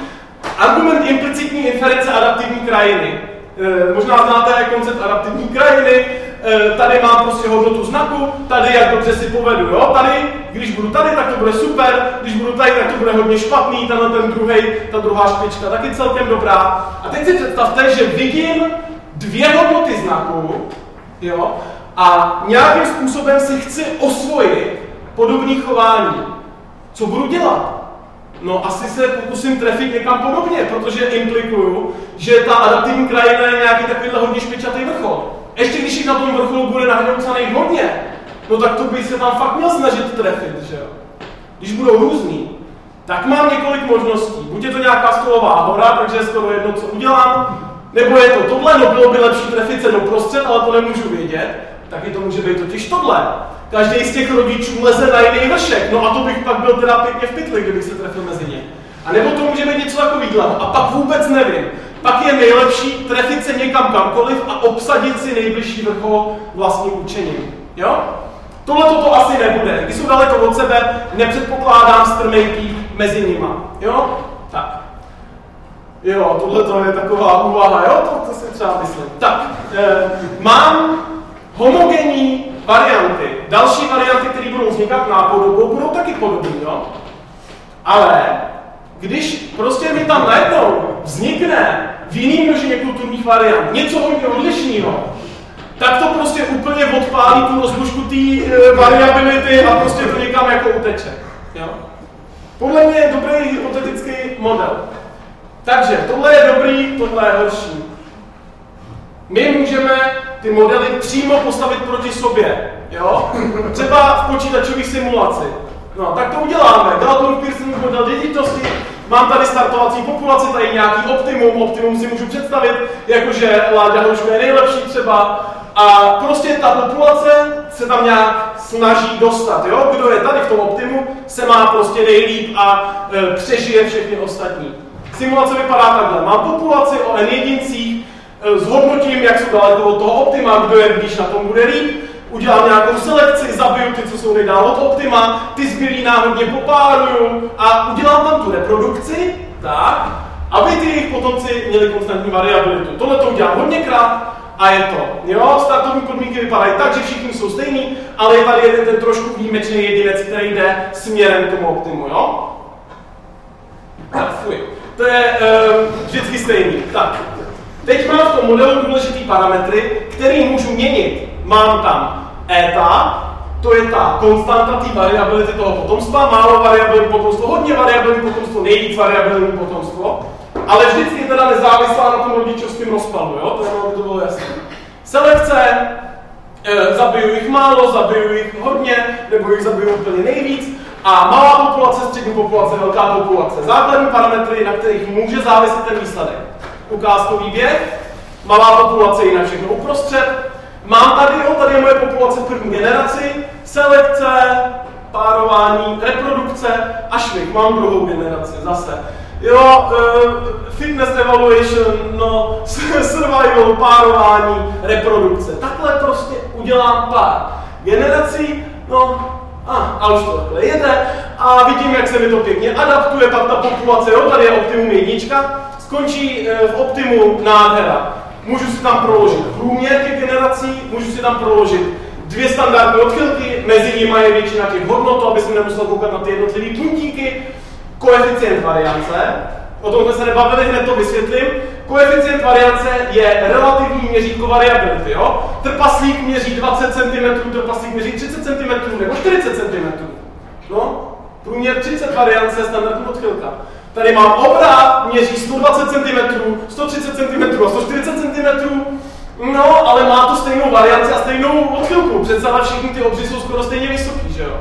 argument implicitní inference adaptivní krajiny. E, možná znáte koncept adaptivní krajiny, e, tady mám prostě hodnotu znaku, tady jak dobře si povedu, jo? Tady, když budu tady, tak to bude super, když budu tady, tak to bude hodně špatný, tenhle ten druhý, ta druhá špička taky celkem dobrá. A teď si představte, že vidím dvě hodnoty znaku, jo? A nějakým způsobem si chci osvojit podobný chování. Co budu dělat? No asi se pokusím trefit někam podobně, protože implikuju, že ta adaptivní krajina je nějaký takovýhle hodně špičatý vrchol. Ještě když jich na tom vrcholu bude nahroucaných hodně, no tak to by se tam fakt měl snažit trefit, že jo? Když budou různý, tak mám několik možností. Buď je to nějaká stolová hora, takže je skoro jedno, co udělám, nebo je to tohle, no bylo by lepší trefit se doprostřed, ale to nemůžu vědět, taky to může být totiž tohle. Každý z těch rodičů leze na jiný vršek, no a to bych pak byl teda pěkně v pytli, kdybych se trefil mezi ně. A nebo to může být něco takového, a pak vůbec nevím. Pak je nejlepší trefit se někam kamkoliv a obsadit si nejbližší vrchol vlastním učením. Jo? Tohle to asi nebude. Když jsou daleko od sebe, nepředpokládám strmej mezi nima. Jo? Tak. Jo, tohle to je taková úvaha, jo? To, to si třeba myslím. Tak, e, mám homogenní varianty. Další varianty, které budou vznikat nápodobou, budou taky podobné, jo? Ale když prostě mi tam najednou vznikne v jiný množině kulturních variant něco hodně odlišného, tak to prostě úplně odpálí tu rozbušku té e, variability a prostě to někam jako uteče. Jo? Podle mě je dobrý hypotetický model. Takže tohle je dobrý, tohle je horší. My můžeme ty modely přímo postavit proti sobě. Jo? Třeba v počítačové simulaci. No, tak to uděláme. Dalton Pearson model děditosti, mám tady startovací populaci, tady nějaký optimum, optimum si můžu představit, jakože Láďa Houško je nejlepší třeba, a prostě ta populace se tam nějak snaží dostat, jo? Kdo je tady v tom optimu, se má prostě nejlíp a e, přežije všechny ostatní. Simulace vypadá takhle. Mám populaci o n jedincích, zhodnotím, jak jsou daleko od toho optima, kdo je, když na tom bude líp, udělám nějakou selekci, zabiju ty, co jsou nejdál od optima, ty zbylý náhodně popáruju a udělám tam tu reprodukci, tak, aby ty jejich potomci měli konstantní variabilitu. Tohle to udělám hodněkrát a je to. Jo, startovní podmínky vypadají tak, že všichni jsou stejní, ale je tady jeden ten trošku výjimečný jedinec, který jde směrem k tomu optimu, jo? Tak, fuj. To je uh, vždycky stejný. Tak, teď mám v tom modelu důležitý parametry, který můžu měnit. Mám tam eta, to je ta konstanta té variability toho potomstva, málo variabilní potomstvo, hodně variabilní potomstvo, nejvíc variabilní potomstvo, ale vždycky teda nezávislá na tom rodičovském rozpadu, jo? To je, to bylo jasné. Selekce, e, zabiju jich málo, zabiju jich hodně, nebo jich zabiju úplně nejvíc, a malá populace, střední populace, velká populace. Základní parametry, na kterých může záviset ten výsledek. Ukázkový věk, malá populace jinak všechno uprostřed. Mám tady, jo, tady je moje populace v první generaci, selekce, párování, reprodukce a švih. Mám druhou generaci zase. Jo, uh, fitness evaluation, no, survival, párování, reprodukce. Takhle prostě udělám pár generací, no, a, a už to takhle jede a vidím, jak se mi to pěkně adaptuje, pak ta populace, jo, tady je optimum jednička, skončí e, v optimu nádhera. Můžu si tam proložit průměr těch generací, můžu si tam proložit dvě standardní odchylky, mezi nimi je většina těch hodnot, aby jsem nemusel koukat na ty jednotlivé puntíky, koeficient variance, o tom jsme se nebavili, hned to vysvětlím. Koeficient variance je relativní měřítko variability. Jo? Trpaslík měří 20 cm, trpaslík měří 30 cm nebo 40 cm. No, průměr 30 variance, standardní odchylka. Tady mám obrat, měří 120 cm, 130 cm a 140 cm. No, ale má to stejnou varianci a stejnou odchylku. Přece ale všichni ty obři jsou skoro stejně vysoký, že jo?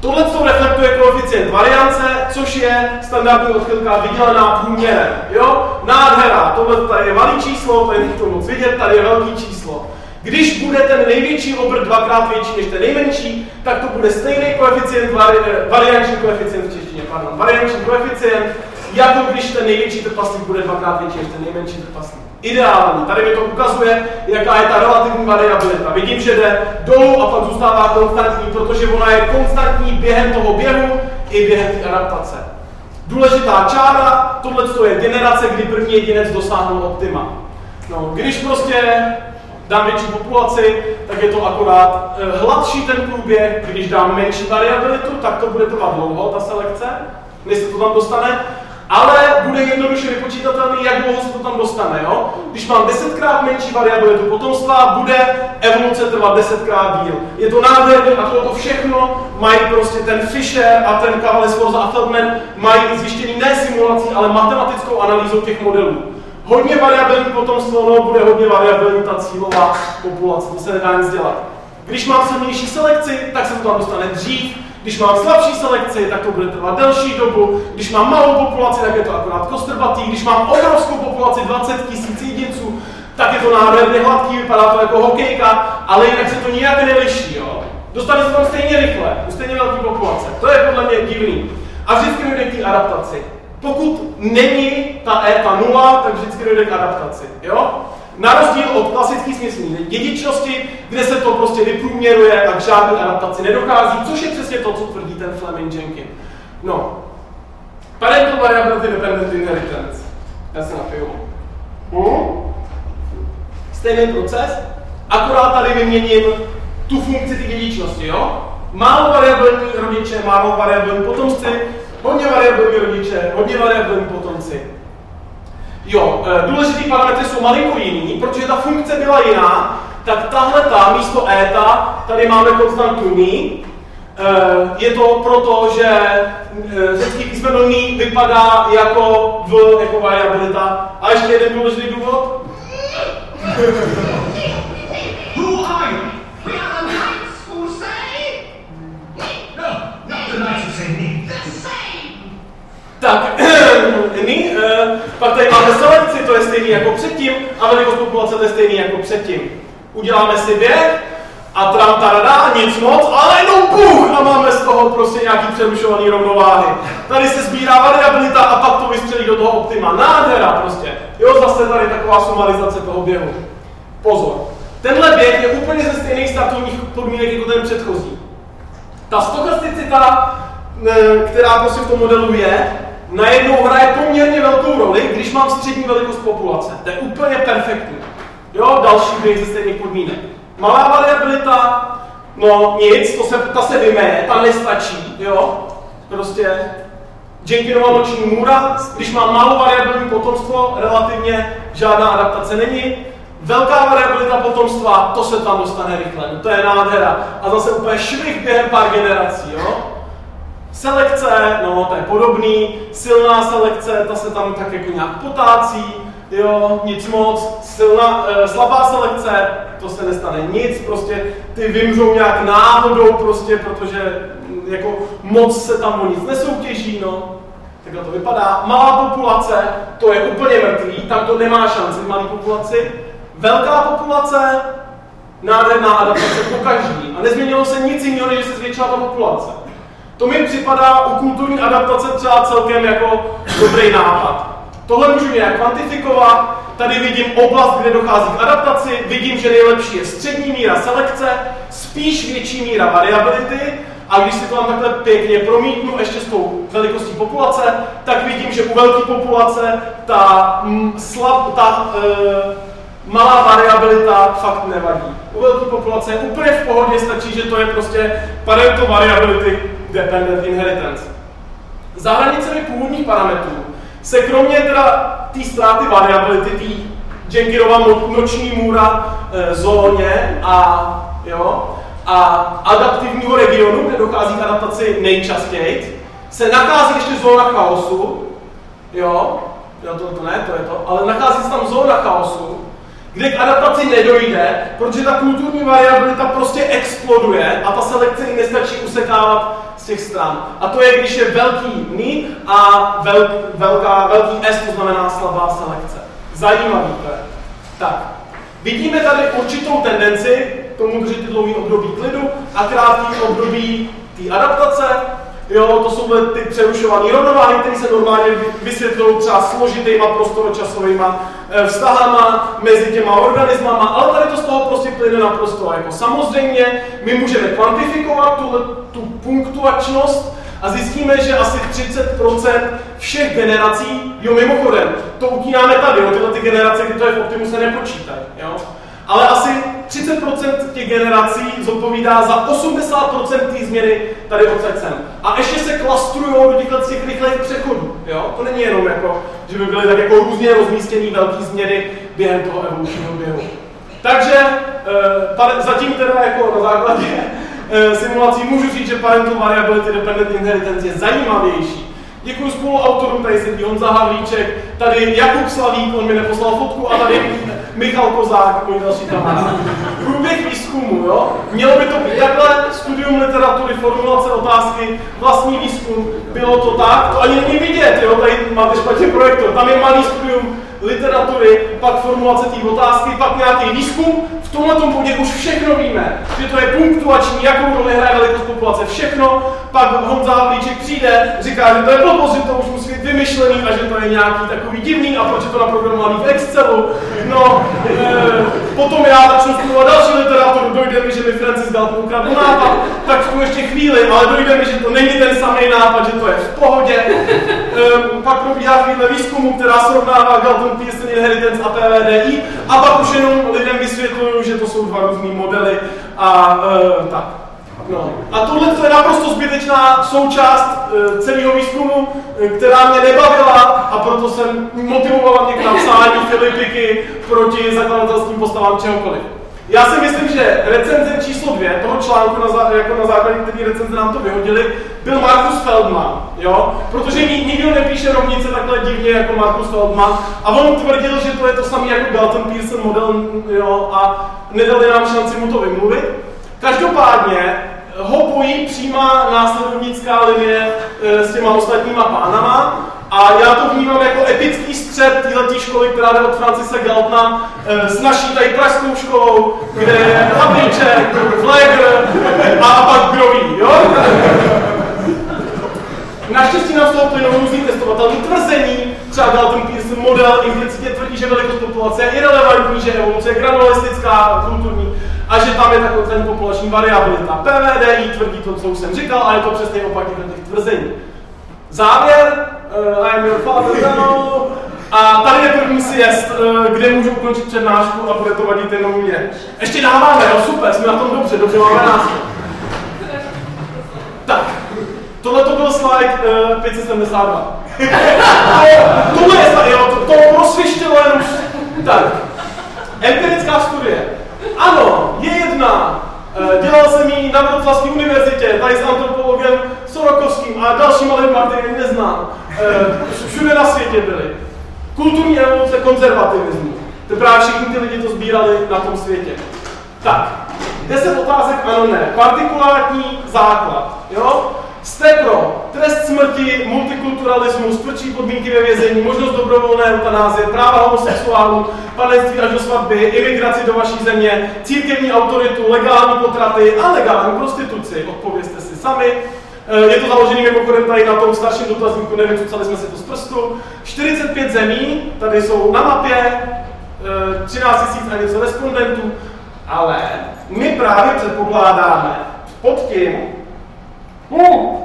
Tohle to reflektuje koeficient variance, což je standardní odchylka vydělená průměrem. Jo? Nádhera, tohle tady je malý číslo, tady to moc vidět, tady je velký číslo. Když bude ten největší obr dvakrát větší než ten nejmenší, tak to bude stejný koeficient, vari, varianční koeficient v češtině, pardon, varianční koeficient, jako když ten největší trpaslík bude dvakrát větší než ten nejmenší trpaslík ideální. Tady mi to ukazuje, jaká je ta relativní variabilita. Vidím, že jde dolů a pak zůstává konstantní, protože ona je konstantní během toho běhu i během adaptace. Důležitá čára, tohle je generace, kdy první jedinec dosáhnul optima. No, když prostě dám větší populaci, tak je to akorát eh, hladší ten průběh, když dám menší variabilitu, tak to bude trvat dlouho, ta selekce, než se to tam dostane ale bude jednoduše vypočítatelný, jak dlouho se to tam dostane. Jo? Když mám desetkrát menší variabilitu potomstva, bude evoluce trvat desetkrát díl. Je to nádherné a toto všechno mají prostě ten Fisher a ten Cavalli Sforza a Feldman mají zjištěný ne simulací, ale matematickou analýzou těch modelů. Hodně variabilní potomstvo, no bude hodně variabilní ta cílová populace, to se nedá nic dělat. Když mám silnější selekci, tak se to tam dostane dřív, když mám slabší selekci, tak to bude trvat delší dobu. Když mám malou populaci, tak je to akorát kostrbatý. Když mám obrovskou populaci 20 tisíc jedinců, tak je to nádherně hladký, vypadá to jako hokejka, ale jinak se to nijak neliší. Jo? Dostane se tam stejně rychle, u stejně velké populace. To je podle mě divný. A vždycky dojde k té adaptaci. Pokud není ta eta nula, tak vždycky dojde k adaptaci. Jo? Na rozdíl od klasické směsní dědičnosti, kde se to prostě vyprůměruje a k žádné adaptaci nedochází, což je přesně to, co tvrdí ten Fleming Jenkin. No, parental variability dependent inheritance. Já se napiju. Hmm? Stejný proces, akorát tady vyměním tu funkci ty dědičnosti, jo? Málo variabilní rodiče, málo variabilní potomci, hodně variabilní rodiče, hodně variabilní potomci. Jo, eh, důležitý parametry jsou malinko jiný, protože ta funkce byla jiná, tak tahle ta místo eta, tady máme konstantu ní. Eh, je to proto, že řecký písmeno ní vypadá jako v, jako variabilita. A ještě jeden důležitý důvod. Tak, jiný. Eh, pak tady máme selekci, to je stejný jako předtím, a velikost populace to je stejný jako předtím. Uděláme si běh a tram tarada, nic moc, ale jenom puch a máme z toho prostě nějaký přerušovaný rovnováhy. Tady se sbírá variabilita a pak to vystřelí do toho optima. Nádhera prostě. Jo, zase tady taková sumarizace toho běhu. Pozor. Tenhle běh je úplně ze stejných startovních podmínek jako ten předchozí. Ta stokasticita, eh, která prostě v tom modelu je, najednou hraje poměrně velkou roli, když mám střední velikost populace. To je úplně perfektní. Jo, další běh ze stejných podmínek. Malá variabilita, no nic, to se, ta se vymeje, ta nestačí, jo. Prostě Jenkinova noční můra, když mám málo variabilní potomstvo, relativně žádná adaptace není. Velká variabilita potomstva, to se tam dostane rychle, no to je nádhera. A zase úplně švih během pár generací, jo. Selekce, no to je podobný, silná selekce, ta se tam tak jako nějak potácí, jo, nic moc, silná, e, slabá selekce, to se nestane nic, prostě ty vymřou nějak náhodou prostě, protože mm, jako moc se tam o nic nesoutěží, no. Takhle to vypadá. Malá populace, to je úplně mrtvý, tam to nemá šanci v malé populaci. Velká populace, nádherná adaptace po každý. A nezměnilo se nic jiného, než se zvětšila ta populace. To mi připadá u kulturní adaptace třeba celkem jako dobrý nápad. Tohle můžu nějak kvantifikovat, tady vidím oblast, kde dochází k adaptaci, vidím, že nejlepší je střední míra selekce, spíš větší míra variability a když si to tam takhle pěkně promítnu ještě s tou velikostí populace, tak vidím, že u velké populace ta, mm, slab, ta e, malá variabilita fakt nevadí. U velké populace je úplně v pohodě, stačí, že to je prostě parental variability dependent inheritance. Za hranicemi původních parametrů se kromě teda té ztráty variability, té Jenkirova noční můra e, zóně a, jo, a adaptivního regionu, kde dochází k adaptaci nejčastěji, se nachází ještě zóna chaosu, jo, jo to, to ne, to je to, ale nachází se tam zóna chaosu, kde k adaptaci nedojde, protože ta kulturní variabilita prostě exploduje a ta selekce ji nestačí usekávat z těch stran. A to je, když je velký ní a velk, velká, velký S, to znamená slabá selekce. Zajímavý to je. Tak, vidíme tady určitou tendenci k tomu držet dlouhý období klidu a krátký období té adaptace, Jo, to jsou ty přerušované rovnováhy, které se normálně vysvětlují třeba složitýma prostoročasovýma eh, vztahama mezi těma organismama, ale tady to z toho prostě plyne naprosto jako samozřejmě. My můžeme kvantifikovat tu, tu punktuačnost a zjistíme, že asi 30% všech generací, jo mimochodem, to utínáme tady, jo, tyhle ty generace, kdy to je v Optimu, se nepočítají. Jo? Ale asi 30% těch generací zodpovídá za 80% té změny tady odsaď sem. A ještě se klastrují do těchto těch rychlých přechodů. Jo? To není jenom jako, že by byly tak jako různě rozmístěné velké změny během toho evolučního běhu. Takže e, zatím teda jako na základě e, simulací můžu říct, že parental variability dependent inheritance je zajímavější Děkuji spoluautorům, tady sedí Honza Havlíček, tady Jakub Slavík, on mi neposlal fotku, a tady Michal Kozák, můj další kamarád. Průběh výzkumu, jo? Mělo by to být takhle, studium literatury, formulace otázky, vlastní výzkum, bylo to tak, to ani není vidět, jo? Tady máte špatně projektor, tam je malý studium literatury, pak formulace té otázky, pak nějaký výzkum. V tomhle bodě už všechno víme, že to je punktuační, jakou roli hraje velikost populace, všechno. Pak Honza Havlíček přijde, říká, že to je blbost, že to už musí být vymyšlený a že to je nějaký takový divný a proč je to naprogramovaný v Excelu. No, e, potom já začnu studovat další literaturu, dojde mi, že mi Francis Galton ukradl nápad, tak v ještě chvíli, ale dojde mi, že to není ten samý nápad, že to je v pohodě. E, pak probíhá chvíle výzkumu, která srovnává Galton Pearson Inheritance a PVDI a pak už jenom lidem vysvětluju, že to jsou dva různé modely a uh, tak. No. A tohle to je naprosto zbytečná součást uh, celého výzkumu, e, která mě nebavila a proto jsem motivoval mě k napsání Filipiky proti zakladatelským postavám čehokoliv. Já si myslím, že recenze číslo dvě toho článku, na, zá, jako na základě který recenze nám to vyhodili, byl Markus Feldman, jo? Protože nikdo nepíše rovnice takhle divně jako Markus Feldman a on tvrdil, že to je to samé jako Galton Pearson model, jo? A nedali nám šanci mu to vymluvit. Každopádně ho pojí přímá následovnická linie e, s těma ostatníma pánama a já to vnímám jako epický střed této školy, která jde od Francise Galtna e, s naší tady pražskou školou, kde je Havlíček, Flegr a, pak Groví, jo? Naštěstí nám z toho plynou různý testovatelné tvrzení, třeba Galton Pearson model implicitně tvrdí, že velikost populace je irrelevantní, že evoluce je granulistická, kulturní a že tam je takový ten populační variabilita. PVDI tvrdí to, co už jsem říkal, a je to přesně opak těch tvrzení. Závěr, uh, I'm your father now. A tady je první siest, uh, kde můžu ukončit přednášku a bude to vadit jenom mě. Ještě dáváme, jo, super, jsme na tom dobře, dobře máme nás. Tak, tohle to byl slide uh, 572. tohle je slide, jo, to, to rozsvištilo jenom. Tak, empirická studie. Ano, je jedna. Uh, dělal jsem ji na Wroclawské univerzitě, tady s antropologem Sorokovským a dalšíma lidma, který neznám. Uh, všude na světě byli. Kulturní evoluce konzervativismu. To právě všichni ty lidi to sbírali na tom světě. Tak, 10 otázek ano, ne. Partikulární základ. Jo? Jste pro trest smrti, multikulturalismus, tvrdší podmínky ve vězení, možnost dobrovolné eutanázie, práva homosexuálů, panenství až do svatby, imigraci do vaší země, církevní autoritu, legální potraty a legální prostituci. Odpovězte si sami. Eh, je to založené mimochodem tady na tom starším dotazníku, nevím, cucali jsme si to z prstu. 45 zemí, tady jsou na mapě, 13 eh, 000 a něco respondentů, ale my právě předpokládáme pod tím, hmm,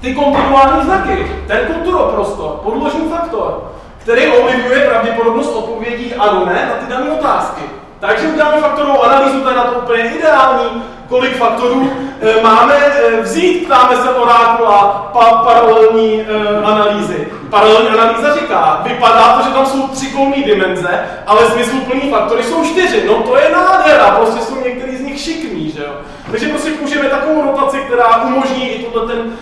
ty kontinuální znaky, ten kulturoprostor, podložní faktor, který ovlivňuje pravděpodobnost odpovědí ano, ne na ty dané otázky. Takže uděláme faktorovou analýzu, to je na to úplně ideální, kolik faktorů e, máme e, vzít, ptáme se orákula pa, paralelní e, analýzy. Paralelní analýza říká, vypadá to, že tam jsou tři kolmý dimenze, ale smysluplný faktory jsou čtyři. No to je nádhera, prostě jsou některý z nich šikmý, že jo. Takže prostě použijeme takovou rotaci, která umožní i tohle ten,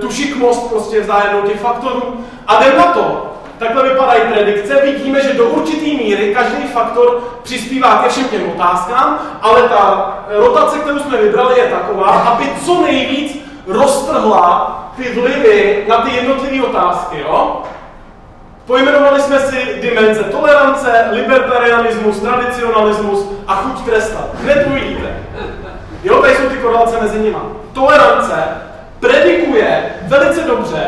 tu šikmost prostě vzájemnou těch faktorů a jdem na to. Takhle vypadají predikce. Vidíme, že do určité míry každý faktor přispívá ke všem těm otázkám, ale ta rotace, kterou jsme vybrali, je taková, aby co nejvíc roztrhla ty vlivy na ty jednotlivé otázky. Jo? Pojmenovali jsme si dimenze tolerance, libertarianismus, tradicionalismus a chuť trestat. Hned uvidíte. Jo, tady jsou ty korelace mezi nimi. Tolerance predikuje velice dobře,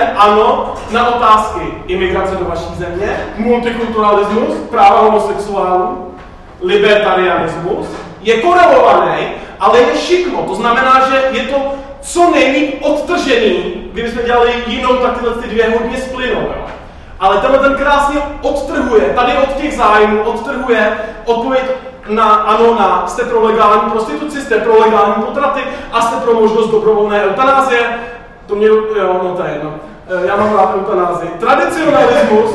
odpovíte ano na otázky imigrace do vaší země, multikulturalismus, práva homosexuálů, libertarianismus, je korelovaný, ale je šikmo. To znamená, že je to co nejlíp odtržený, kdybychom dělali jinou, tak tyhle ty dvě hodně splynou. Ale tenhle ten krásně odtrhuje, tady od těch zájmů odtrhuje odpověď na, ano, na, jste pro legální prostituci, jste pro legální potraty a jste pro možnost dobrovolné eutanázie. To mě, jo, no to je jedno. E, já mám rád eutanázii. Tradicionalismus,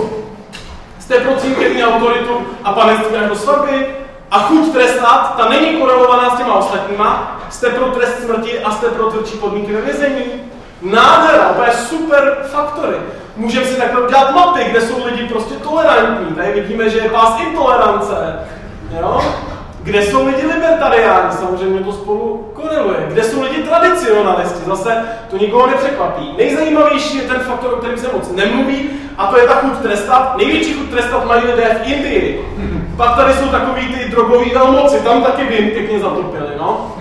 jste pro církevní autoritu a panenství až do svatby, a chuť trestat, ta není korelovaná s těma ostatníma, jste pro trest smrti a jste pro tvrdší podmínky ve vězení. Nádhera, to je super faktory. Můžeme si takhle udělat mapy, kde jsou lidi prostě tolerantní. Tady vidíme, že je pás intolerance. Jo? Kde jsou lidi libertariáni? Samozřejmě to spolu koreluje. Kde jsou lidi tradicionalisti? Zase to nikoho nepřekvapí. Nejzajímavější je ten faktor, o kterém se moc nemluví, a to je ta chuť trestat. Největší chuť trestat mají lidé v Indii. Pak tady jsou takový ty drogový velmoci, tam taky by jim pěkně zatopili, no.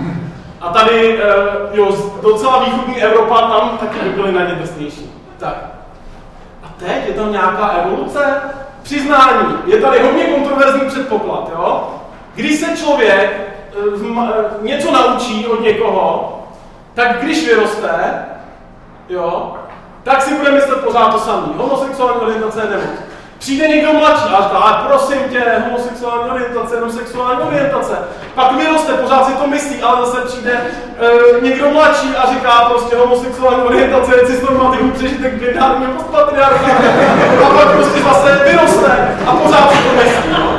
A tady, eh, jo, docela východní Evropa, tam taky by byly na. Tak. A teď je tam nějaká evoluce? Přiznání. Je tady hodně kontroverzní předpoklad, jo? Když se člověk eh, eh, něco naučí od někoho, tak když vyroste, jo, tak si bude myslet pořád to samé. Homosexuální orientace je nemoc. Přijde někdo mladší a říká, prosím tě, homosexuální orientace, jenom sexuální orientace. Pak vyroste, pořád si to myslí, ale zase přijde e, někdo mladší a říká prostě homosexuální orientace je cisnormativní přežitek binárního postpatriarchátu. A pak prostě zase vyroste a pořád si to myslí.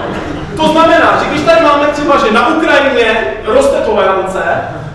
To znamená, že když tady máme třeba, že na Ukrajině roste tolerance,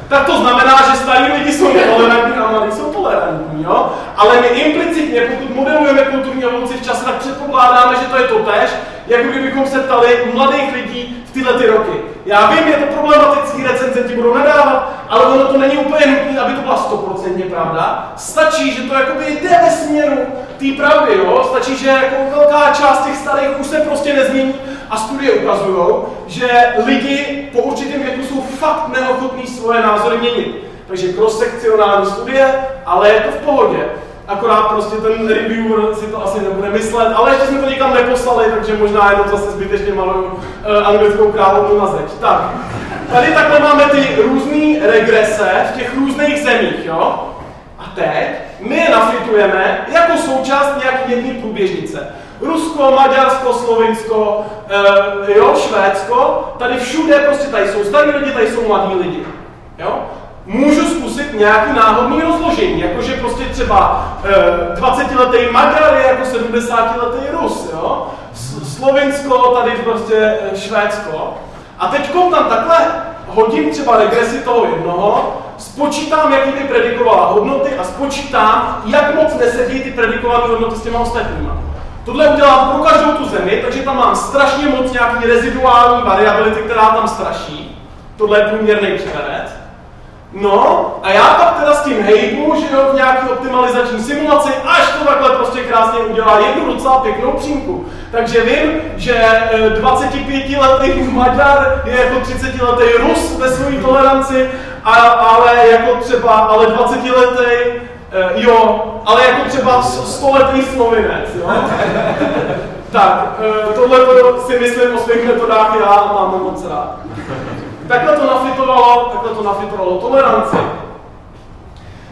tak to znamená, že starý lidi jsou netolerantní a mladí jsou tolerantní, jo? Ale my implicitně, pokud modelujeme kulturní evoluci v čase, tak předpokládáme, že to je to tež, jako kdybychom se ptali mladých lidí v tyhle ty roky. Já vím, je to problematický, recenzenti budou nadávat, ale ono to není úplně nutné, aby to byla stoprocentně pravda. Stačí, že to jakoby jde ve směru té pravdy, jo? Stačí, že jako velká část těch starých už se prostě nezmění a studie ukazují, že lidi po určitém věku jsou fakt neochotní svoje názory měnit. Takže cross-sekcionální studie, ale je to v pohodě. akorát prostě ten reviewer si to asi nebude myslet, ale ještě jsme to nikam neposlali, takže možná jenom zase zbytečně maluju uh, anglickou královnu na zeď. Tak, tady takhle máme ty různé regrese v těch různých zemích, jo? A teď my je nafitujeme jako součást nějaké jedné průběžnice. Rusko, Maďarsko, Slovinsko, e, jo, Švédsko, tady všude prostě tady jsou starí lidi, tady jsou mladí lidi. Jo? Můžu zkusit nějaký náhodný rozložení, jakože prostě třeba e, 20-letý Maďar je jako 70-letý Rus, jo? Slovinsko, tady prostě e, Švédsko. A teď tam takhle hodím třeba regresi toho jednoho, spočítám, jaký by predikovala hodnoty a spočítám, jak moc nesedí ty predikované hodnoty s těma ostatníma. Tohle udělám pro každou tu zemi, takže tam mám strašně moc nějaký reziduální variability, která tam straší. Tohle je průměrný převedec. No, a já pak teda s tím hejbu, že jo, v nějaký optimalizační simulaci, až to takhle prostě krásně udělá jednu docela pěknou přímku. Takže vím, že 25-letý eh, Maďar je jako 30-letý Rus ve své toleranci, a, ale jako třeba, ale 20-letý Uh, jo, ale jako třeba stoletý slovinec, jo? tak, uh, tohle si myslím o svých metodách já mám moc rád. Takhle to nafitovalo, takhle to nafitovalo toleranci.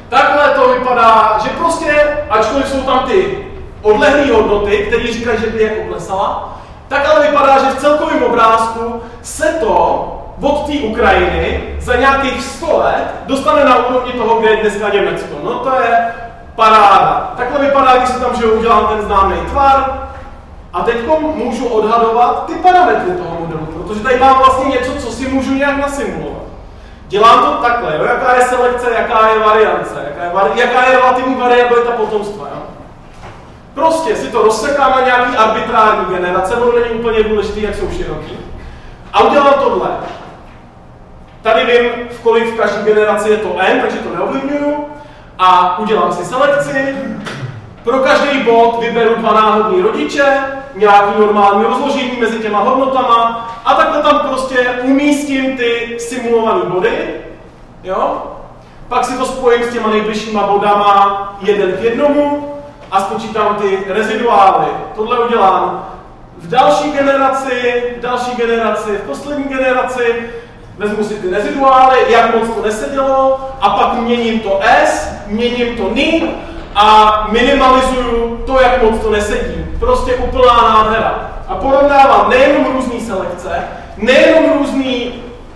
Takhle to vypadá, že prostě, ačkoliv jsou tam ty odlehlé hodnoty, které říkají, že by jako klesala, tak ale vypadá, že v celkovém obrázku se to od té Ukrajiny za nějakých 100 let dostane na úrovni toho, kde je dneska Německo. No to je paráda. Takhle vypadá, když si tam že udělám ten známý tvar. A teď můžu odhadovat ty parametry toho modelu, protože tady mám vlastně něco, co si můžu nějak nasimulovat. Dělám to takhle, jo? jaká je selekce, jaká je variance, jaká je, vari, jaká je relativní variabilita potomstva. Jo? Prostě si to rozsekám na nějaký arbitrární generace, ono není úplně důležité, jak jsou široký. A udělám tohle. Tady vím, v kolik v každé generaci je to n, takže to neovlivňuju. A udělám si selekci. Pro každý bod vyberu dva náhodní rodiče, nějaký normální rozložení mezi těma hodnotama a takhle tam prostě umístím ty simulované body. Jo? Pak si to spojím s těma nejbližšíma bodama jeden k jednomu a spočítám ty reziduály. Tohle udělám v další generaci, v další generaci, v poslední generaci vezmu si ty reziduály, jak moc to nesedělo, a pak měním to S, měním to NI a minimalizuju to, jak moc to nesedí. Prostě úplná nádhera. A porovnávám nejenom různé selekce, nejenom různé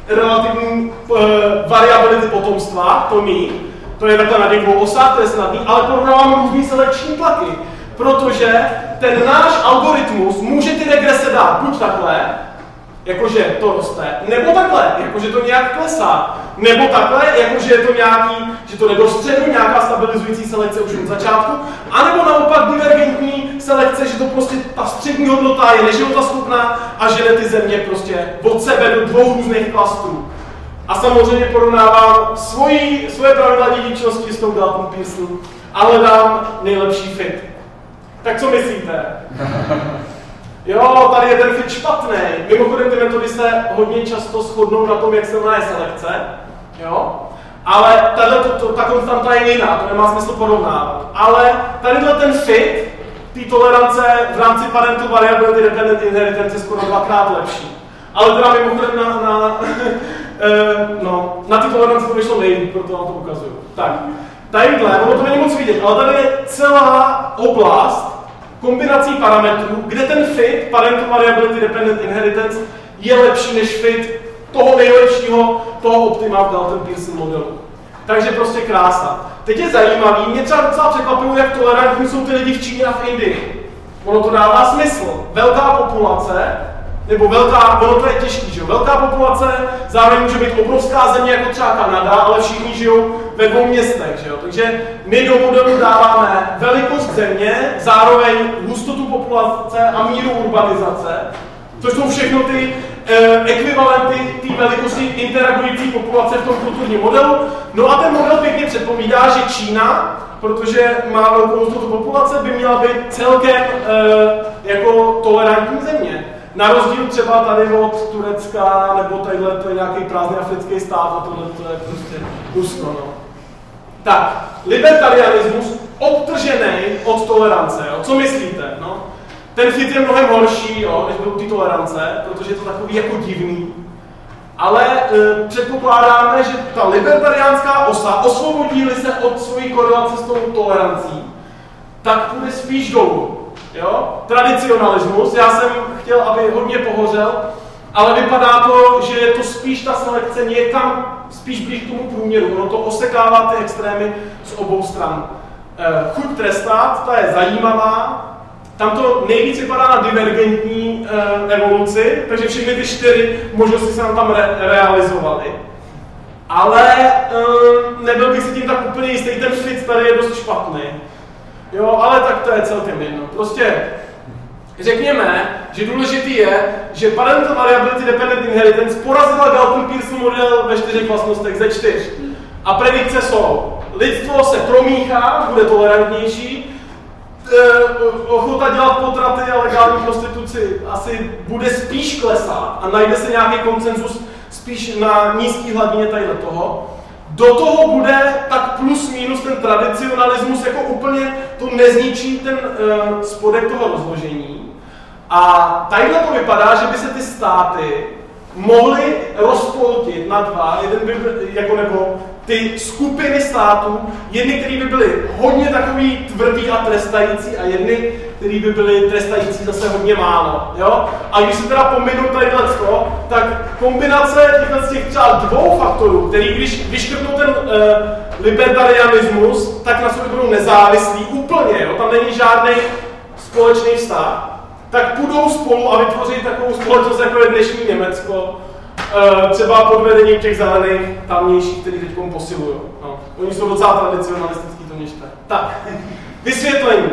relativní uh, variability potomstva, to NI, to je na těch dvou osách, to je snadný, ale porovnávám různé selekční tlaky. Protože ten náš algoritmus může ty regrese dát buď takhle, jakože to roste, nebo takhle, jakože to nějak klesá, nebo takhle, jakože je to nějaký, že to jde do středu, nějaká stabilizující selekce už od začátku, anebo naopak divergentní selekce, že to prostě ta střední hodnota je neživotaschopná a žene ty země prostě od sebe do dvou různých klastrů. A samozřejmě porovnávám svoji, svoje pravidla dědičnosti s tou Dalton Pearson a hledám nejlepší fit. Tak co myslíte? Jo, tady je ten fit špatný. Mimochodem ty metody se hodně často shodnou na tom, jak se je selekce. Jo? Ale tato, to, ta konstanta je jiná, to nemá smysl porovnávat. Ale tady ten fit, ty tolerance v rámci parental variability dependent inheritance je skoro dvakrát lepší. Ale teda mimochodem na, na, eh, no, na ty tolerance to vyšlo nejlíp, proto vám to ukazuju. Tak, tadyhle, ono to není moc vidět, ale tady je celá oblast kombinací parametrů, kde ten fit, parental variability dependent inheritance, je lepší než fit toho nejlepšího, toho optima v Dalton Pearson modelu. Takže prostě krása. Teď je zajímavý, mě třeba docela překvapilo, jak tolerantní jsou ty lidi v Číně a v Indii. Ono to dává smysl. Velká populace, nebo velká, ono to je těžký, že jo? Velká populace, zároveň může být obrovská země jako třeba Kanada, ale všichni žijou ve dvou městech, že jo? Takže my do modelu dáváme velikost země, zároveň hustotu populace a míru urbanizace, což jsou všechno ty eh, ekvivalenty té velikosti interagující populace v tom kulturním modelu. No a ten model pěkně předpovídá, že Čína, protože má velkou hustotu populace, by měla být celkem eh, jako tolerantní země. Na rozdíl třeba tady od Turecka, nebo tadyhle to je nějaký prázdný africký stát a tohle to je prostě Rusko. No. Tak, libertarianismus odtržený od tolerance. Jo? Co myslíte? No? Ten fit je mnohem horší, jo, než byl ty tolerance, protože je to takový jako divný. Ale e, předpokládáme, že ta libertariánská osa, osvobodí se od své korelace s tou tolerancí, tak půjde spíš dolů. Jo? Tradicionalismus, já jsem chtěl, aby hodně pohořel, ale vypadá to, že je to spíš ta selekce někam spíš blíž k tomu průměru. Ono to osekává ty extrémy z obou stran. E, chuť trestat, ta je zajímavá, tam to nejvíc vypadá na divergentní e, evoluci, takže všechny ty čtyři možnosti se nám tam re- realizovaly. Ale e, nebyl bych si tím tak úplně jistý, ten fit tady je dost špatný. Jo, ale tak to je celkem jedno. Prostě řekněme, že důležitý je, že parental variability dependent inheritance porazila Galton Pearson model ve čtyřech vlastnostech ze čtyř. A predikce jsou, lidstvo se promíchá, bude tolerantnější, e, ochota dělat potraty a legální prostituci asi bude spíš klesat a najde se nějaký koncenzus spíš na nízký hladině tady toho. Do toho bude tak plus minus ten tradicionalismus, jako úplně to nezničí ten uh, spodek toho rozložení. A tadyhle to vypadá, že by se ty státy mohly rozpoltit na dva, jeden by byl, jako nebo ty skupiny států, jedny, které by byly hodně takový tvrdý a trestající a jedny, které by byly trestající zase hodně málo. Jo? A když si teda pominu tadyhle to, tak kombinace těchto z těch třeba dvou faktorů, který když vyškrtnou ten uh, libertarianismus, tak na sobě budou nezávislí úplně, jo? tam není žádný společný vztah, tak půjdou spolu a vytvoří takovou společnost, jako je dnešní Německo, uh, třeba pod vedením těch zelených tamnějších, kteří teď posilují. No. Oni jsou docela tradicionalistický, to měšte. Tak, vysvětlení.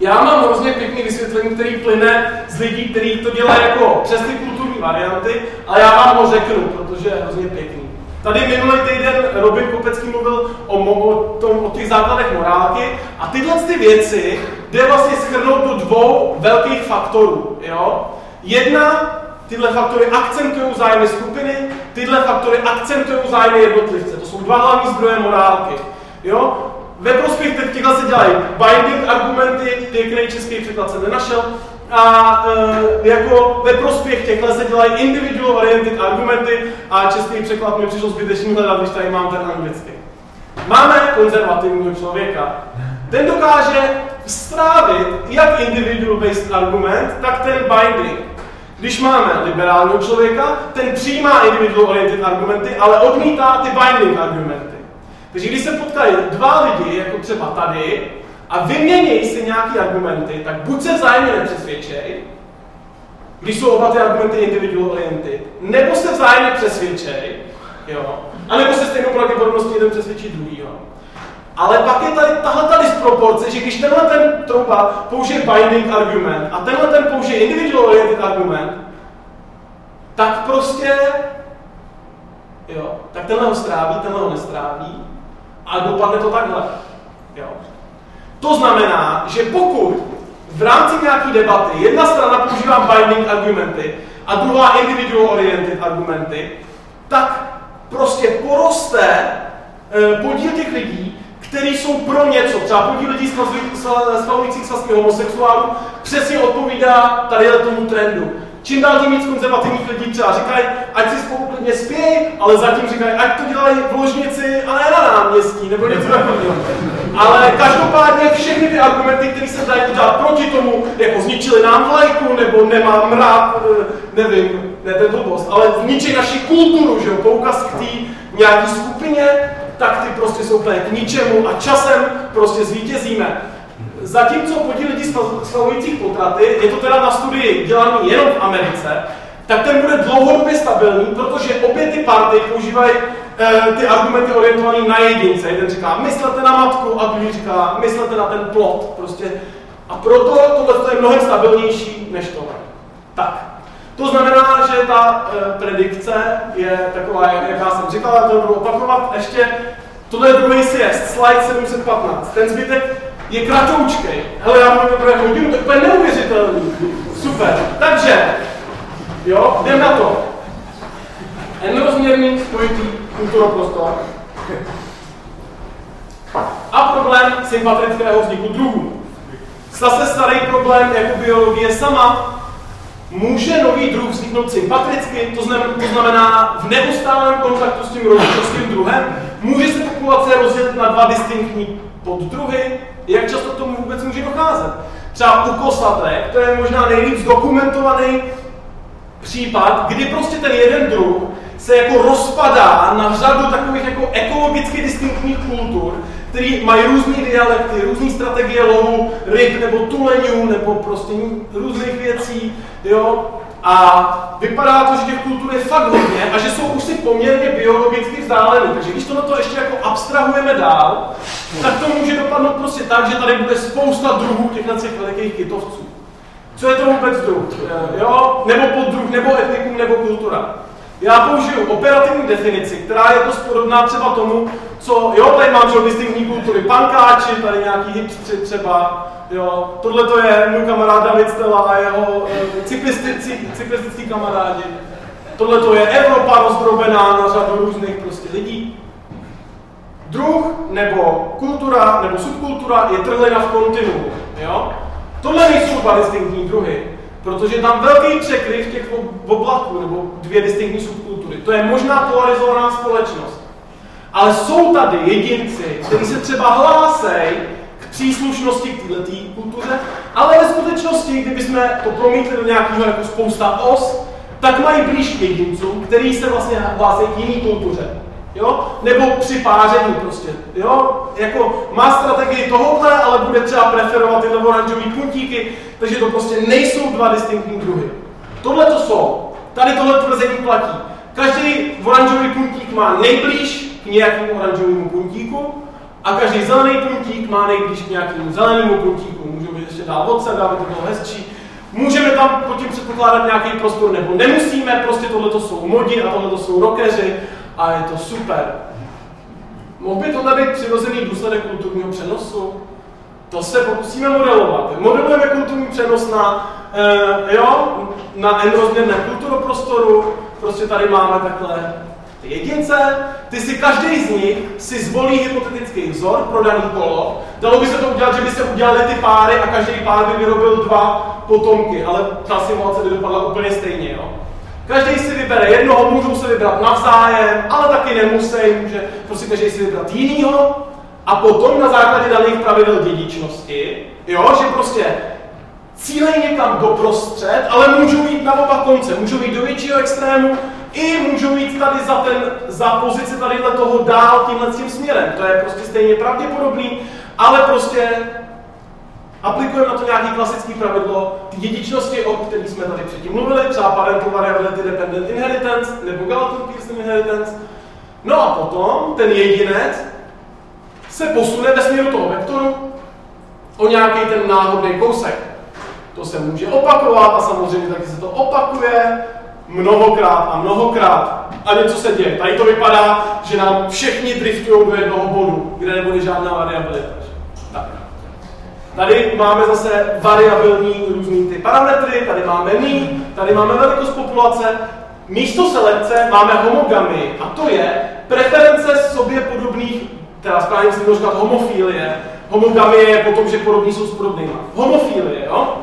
Já mám hrozně pěkný vysvětlení, který plyne z lidí, kteří to dělají jako přes ty kulturní varianty, ale já vám ho řeknu, protože je hrozně pěkný. Tady minulý týden Robin Kopecký mluvil o, o, tom, o těch základech morálky a tyhle ty věci jde vlastně schrnout do dvou velkých faktorů. Jo? Jedna, tyhle faktory akcentují zájmy skupiny, tyhle faktory akcentují zájmy jednotlivce. To jsou dva hlavní zdroje morálky. Jo? Ve prospěch těchto se dělají binding argumenty, pěkný český překlad jsem nenašel, a e, jako ve prospěch těchto se dělají individual oriented argumenty a český překlad mi přišel zbytečný hledat, když tady mám ten anglický. Máme konzervativního člověka. Ten dokáže strávit jak individual based argument, tak ten binding. Když máme liberálního člověka, ten přijímá individual oriented argumenty, ale odmítá ty binding argumenty. Takže když se potkají dva lidi, jako třeba tady, a vyměnějí si nějaké argumenty, tak buď se vzájemně nepřesvědčej, když jsou oba ty argumenty individual oriented, nebo se vzájemně přesvědčej, jo, a nebo se stejnou pravděpodobností jeden přesvědčí druhýho. Ale pak je tady tahle ta disproporce, že když tenhle ten trouba použije binding argument a tenhle ten použije individual oriented argument, tak prostě, jo, tak tenhle ho stráví, tenhle ho nestráví a dopadne to takhle. Jo. To znamená, že pokud v rámci nějaké debaty jedna strana používá binding argumenty a druhá individual oriented argumenty, tak prostě poroste eh, podíl těch lidí, kteří jsou pro něco, třeba podíl lidí schvalujících svazky homosexuálů, přesně odpovídá tady tomu trendu. Čím dál tím víc konzervativních lidí třeba říkají, ať si spolu klidně spějí, ale zatím říkají, ať to dělají v ložnici a ne na náměstí, nebo něco takového. Ale každopádně všechny ty argumenty, které se dají udělat proti tomu, jako zničili nám vlajku, nebo nemám rád, eh, nevím, ne ten blbost, ale zničí naši kulturu, že jo, poukaz k té nějaký skupině, tak ty prostě jsou úplně k ničemu a časem prostě zvítězíme. Zatímco podíl lidí schvalujících potraty, je to teda na studii dělaný jenom v Americe, tak ten bude dlouhodobě stabilní, protože obě ty party používají e, ty argumenty orientované na jedince. Jeden říká, myslete na matku a druhý říká, myslete na ten plot. Prostě. A proto tohle je mnohem stabilnější než tohle. Tak, to znamená, že ta e, predikce je taková, jaká jsem říkal, já to budu opakovat. Ještě tohle je druhý siest, slide 715. Ten zbytek je kratoučkej. Hele, já mám teprve hodinu, to je neuvěřitelný. Super. Takže, jo, jdem na to. N-rozměrný spojitý kulturoprostor. A problém sympatrického vzniku druhů. Zase starý problém jako biologie sama. Může nový druh vzniknout sympatricky, to znamená, to znamená v neustálém kontaktu s tím rodičovským druhem? Může se populace rozdělit na dva distinktní poddruhy? Jak často k tomu vůbec může docházet? Třeba u kosatek, to je možná nejvíc dokumentovaný případ, kdy prostě ten jeden druh se jako rozpadá na řadu takových jako ekologicky distinktních kultur, který mají různé dialekty, různé strategie lovu ryb nebo tuleňů nebo prostě různých věcí, jo. A vypadá to, že těch kultur je fakt hodně a že jsou už si poměrně biologicky vzdálené. Takže když to na to ještě jako abstrahujeme dál, tak to může dopadnout prostě tak, že tady bude spousta druhů těchto těch velikých kytovců. Co je to vůbec druh? Eh, jo? Nebo poddruh, nebo etnikum, nebo kultura. Já použiju operativní definici, která je dost podobná třeba tomu, co, jo, tady mám distinkční kultury, pankáči, tady nějaký hipstři třeba, jo, tohle to je můj kamarád David Stella a jeho e, cyklisti, cyklistický kamarádi. Tohle to je Evropa rozdrobená na řadu různých prostě lidí. Druh nebo kultura nebo subkultura je trhlina v kontinuu, jo. Tohle nejsou dva distinktní druhy. Protože tam velký překryv těch oblaků, nebo dvě distinktní subkultury. To je možná polarizovaná společnost. Ale jsou tady jedinci, kteří se třeba hlásejí k příslušnosti k této kultuře, ale ve skutečnosti, kdybychom to promítli do nějakého jako spousta os, tak mají blíž k jedincům, který se vlastně hlásí k jiné kultuře. Jo? Nebo při páření prostě. Jo? Jako má strategii tohohle, ale bude třeba preferovat tyhle oranžové puntíky, takže to prostě nejsou dva distinktní druhy. Tohle to jsou. Tady tohle tvrzení platí. Každý oranžový puntík má nejblíž k nějakému oranžovému puntíku a každý zelený puntík má nejblíž k nějakému zelenému puntíku. Můžeme ještě dát od sebe, aby to bylo hezčí. Můžeme tam pod tím předpokládat nějaký prostor, nebo nemusíme, prostě tohle jsou modi a tohle jsou rockeři a je to super. Mohl by tohle být přirozený důsledek kulturního přenosu? To se pokusíme modelovat. Modelujeme kulturní přenos na, uh, jo, na n-rozměrném kulturoprostoru, prostě tady máme takhle jedince, ty si každý z nich si zvolí hypotetický vzor pro daný kolo. Dalo by se to udělat, že by se udělali ty páry a každý pár by vyrobil dva potomky, ale ta simulace by dopadla úplně stejně. Jo? Každý si vybere jednoho, můžou se vybrat navzájem, ale taky nemusí, může prostě každý si vybrat jinýho. A potom na základě daných pravidel dědičnosti, jo, že prostě cílej někam doprostřed, ale můžou jít na oba konce, můžou jít do většího extrému, i můžou jít tady za, ten, za pozici tadyhle toho dál tímhle tím směrem. To je prostě stejně pravděpodobný, ale prostě aplikujeme na to nějaký klasický pravidlo ty dědičnosti, o kterých jsme tady předtím mluvili, třeba parental variability dependent inheritance nebo Gallatin-Pearson inheritance. No a potom ten jedinec se posune ve směru toho vektoru o nějaký ten náhodný kousek. To se může opakovat a samozřejmě taky se to opakuje mnohokrát a mnohokrát. A něco se děje. Tady to vypadá, že nám všichni driftují do jednoho bodu, kde nebude žádná variabilita. Tady máme zase variabilní různý ty parametry, tady máme mí, tady máme velikost populace. Místo selekce máme homogamy a to je preference sobě podobných, teda správně jsem říkat homofilie. Homogamy je potom, že podobní jsou s podobnými. Homofilie, jo?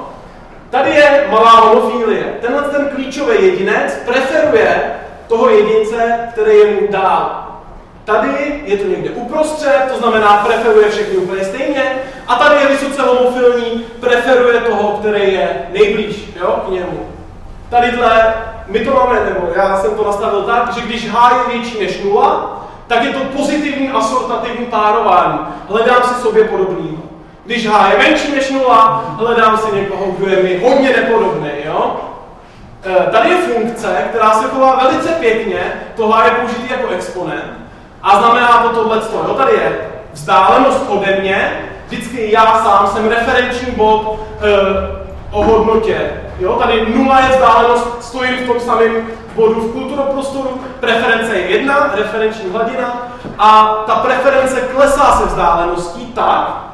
Tady je malá homofilie. Tenhle ten klíčový jedinec preferuje toho jedince, který je mu dál. Tady je to někde uprostřed, to znamená preferuje všechny úplně stejně. A tady je vysoce homofilní, preferuje toho, který je nejblíž jo, k němu. Tadyhle, my to máme, nebo já jsem to nastavil tak, že když H je větší než nula, tak je to pozitivní asortativní párování. Hledám si sobě podobný. Když H je menší než nula, hledám si někoho, kdo je mi hodně nepodobný. Jo? E, tady je funkce, která se chová velice pěkně, tohle je použitý jako exponent. A znamená to tohle, jo, tady je vzdálenost ode mě, vždycky já sám jsem referenční bod e, o hodnotě. Jo, tady nula je vzdálenost, stojím v tom samém bodu v kulturoprostoru, preference je jedna, referenční hladina, a ta preference klesá se vzdáleností tak,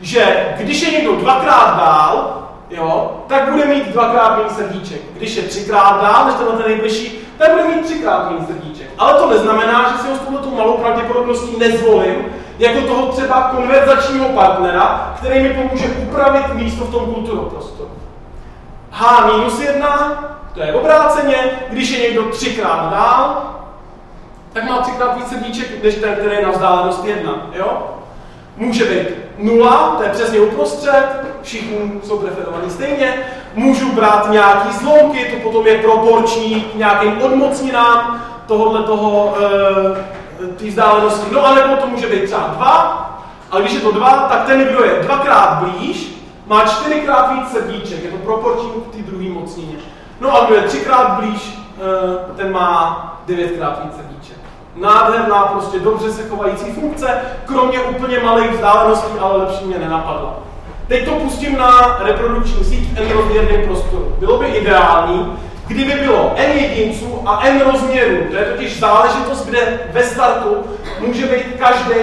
že když je někdo dvakrát dál, jo, tak bude mít dvakrát méně srdíček. Když je třikrát dál, než tenhle ten nejbližší, tak bude mít třikrát méně srdíček. Ale to neznamená, že si ho s touto malou pravděpodobností nezvolím Jako toho třeba konverzačního partnera, který mi pomůže upravit místo v tom kulturoprostoru. H minus 1, to je obráceně, když je někdo třikrát dál, tak má třikrát více díček, než ten, který je na vzdálenost 1. Jo? Může být nula, to je přesně uprostřed, všichni jsou preferovaní stejně. Můžu brát nějaký zlomky, to potom je proporční k nějakým odmocninám tohohle toho, e, vzdálenosti. No ale to může být třeba dva, ale když je to dva, tak ten, kdo je dvakrát blíž, má čtyřikrát víc srdíček, je to proporční k té druhé mocnině. No a kdo je třikrát blíž, e, ten má devětkrát víc srdíček. Nádherná, prostě dobře se chovající funkce, kromě úplně malých vzdáleností, ale lepší mě nenapadla. Teď to pustím na reprodukční síť v n rozměrném prostoru. Bylo by ideální, kdyby bylo n jedinců a n rozměrů. To je totiž záležitost, kde ve startu může být každý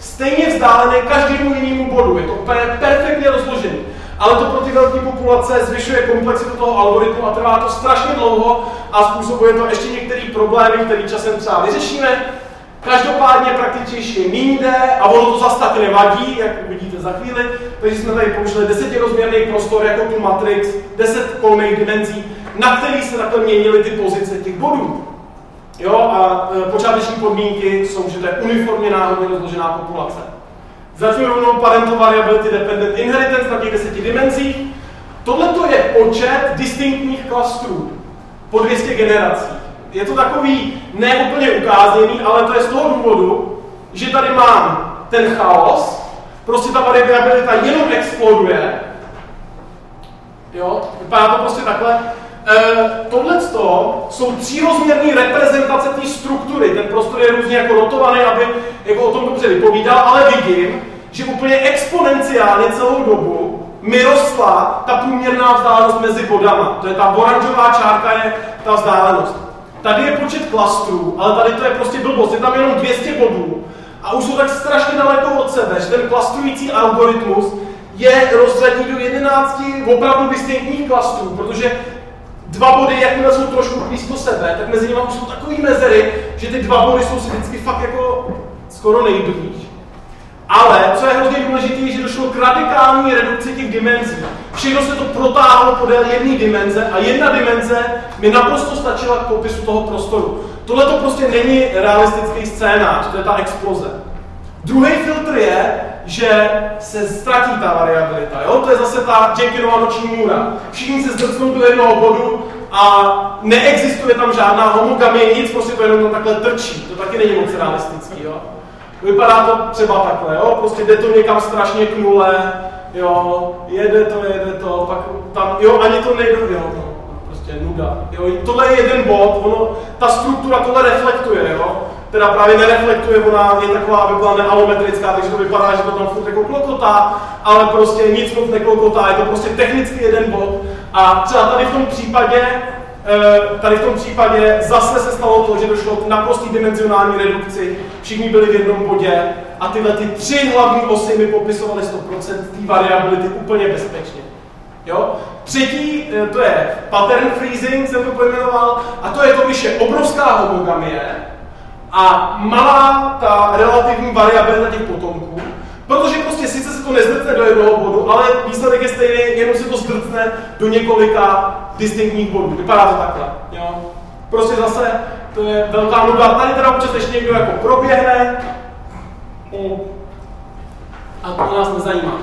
stejně vzdálený každému jinému bodu. Je to perfektně rozložený. Ale to pro ty velké populace zvyšuje komplexitu toho algoritmu a trvá to strašně dlouho a způsobuje to ještě některé problémy, které časem třeba vyřešíme. Každopádně praktičtější jde a ono to zase tak nevadí, jak uvidíte za chvíli. Takže jsme tady použili desetirozměrný prostor jako tu Matrix, deset kolmých dimenzí, na který se takhle měnily ty pozice těch bodů. Jo, a e, počáteční podmínky jsou, že to je uniformně náhodně rozložená populace. Začnu rovnou parental variability dependent inheritance na těch deseti dimenzích. Tohle je počet distinktních klastrů po 200 generací. Je to takový neúplně ukázněný, ale to je z toho důvodu, že tady mám ten chaos, prostě ta variabilita jenom exploduje. Jo, vypadá to prostě takhle. E, Tohle jsou třírozměrné reprezentace té struktury. Ten prostor je různě jako rotovaný, aby jako o tom dobře vypovídal, ale vidím, že úplně exponenciálně celou dobu mi rostla ta průměrná vzdálenost mezi bodama. To je ta oranžová čárka, je ta vzdálenost. Tady je počet klastrů, ale tady to je prostě blbost. Je tam jenom 200 bodů a už jsou tak strašně daleko od sebe, že ten klastrující algoritmus je rozřadí do 11 opravdu distinktních klastrů, protože dva body, jakmile jsou trošku blízko sebe, tak mezi nimi jsou takové mezery, že ty dva body jsou si vždycky fakt jako skoro nejblíž. Ale co je hrozně důležité, že došlo k radikální redukci těch dimenzí. Všechno se to protáhlo podél jedné dimenze a jedna dimenze mi naprosto stačila k popisu toho prostoru. Tohle to prostě není realistický scénář, to je ta exploze. Druhý filtr je, že se ztratí ta variabilita. Jo? To je zase ta Jenkinova noční můra. Všichni se zdrcnou do jednoho bodu a neexistuje tam žádná homogamie, nic, prostě to jenom to takhle trčí. To taky není moc realistický. Jo? Vypadá to třeba takhle, jo? prostě jde to někam strašně k nule, jo, jede to, jede to, pak tam, jo, ani to nejde, jo, no, prostě nuda. Jo, tohle je jeden bod, ono, ta struktura tohle reflektuje, jo, teda právě nereflektuje, ona je taková, aby byla nealometrická, takže to vypadá, že to tam furt jako klokotá, ale prostě nic moc neklokotá, je to prostě technicky jeden bod. A třeba tady v tom případě Eh, tady v tom případě zase se stalo to, že došlo k naprostý dimenzionální redukci, všichni byli v jednom bodě a tyhle ty tři hlavní osy mi popisovaly 100% té variability úplně bezpečně. Jo? Třetí, eh, to je pattern freezing, jsem to pojmenoval, a to je to, když je obrovská homogamie a malá ta relativní variabilita těch potomků, Protože prostě sice se to nezdrcne do jednoho bodu, ale výsledek je stejný, jenom se to zdrcne do několika distinktních bodů. Vypadá to takhle. Jo? Prostě zase to je velká nuda. Tady teda občas ještě někdo jako proběhne a to nás nezajímá.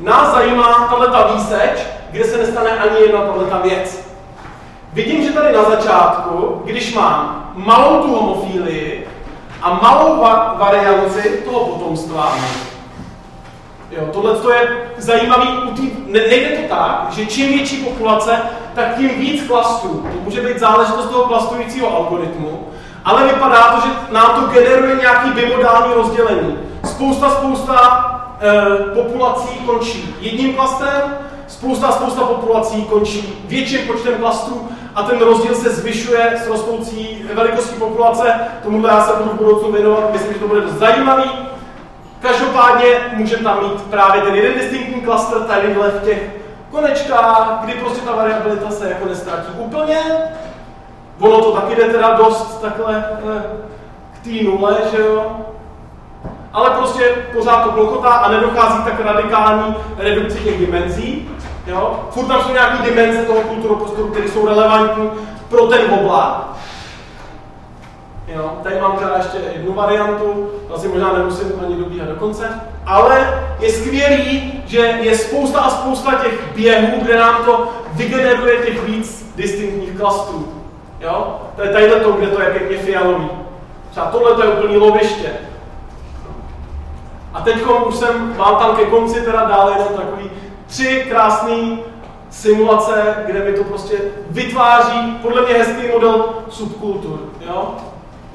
Nás zajímá tahle ta výseč, kde se nestane ani jedna tahle věc. Vidím, že tady na začátku, když mám malou tu homofílii a malou va- varianci toho potomstva, Jo, tohle je zajímavý, ne, nejde to tak, že čím větší populace, tak tím víc klastrů. To může být záležitost toho klastrujícího algoritmu, ale vypadá to, že nám to generuje nějaký bimodální rozdělení. Spousta, spousta e, populací končí jedním klastrem, spousta, spousta populací končí větším počtem klastrů a ten rozdíl se zvyšuje s rostoucí velikostí populace. Tomuhle já se budu v budoucnu věnovat, myslím, že to bude dost zajímavý. Každopádně můžeme tam mít právě ten jeden distinktní klaster tadyhle v těch konečkách, kdy prostě ta variabilita se jako nestratí úplně. Ono to taky jde teda dost takhle eh, k té nule, že jo. ale prostě pořád to blokotá a nedochází tak radikální redukci těch dimenzí. Jo? Furt tam jsou nějaké dimenze toho kulturoprostoru, které jsou relevantní pro ten oblak. Jo? Tady mám teda ještě jednu variantu, asi možná nemusím ani dobíhat do konce, ale je skvělý, že je spousta a spousta těch běhů, kde nám to vygeneruje těch víc distinktních klastrů. Jo? To je tadyhle to, kde to je pěkně fialový. Třeba tohle to je úplný loviště. A teď už jsem, mám tam ke konci teda dále jenom takový tři krásné simulace, kde mi to prostě vytváří podle mě hezký model subkultur. Jo?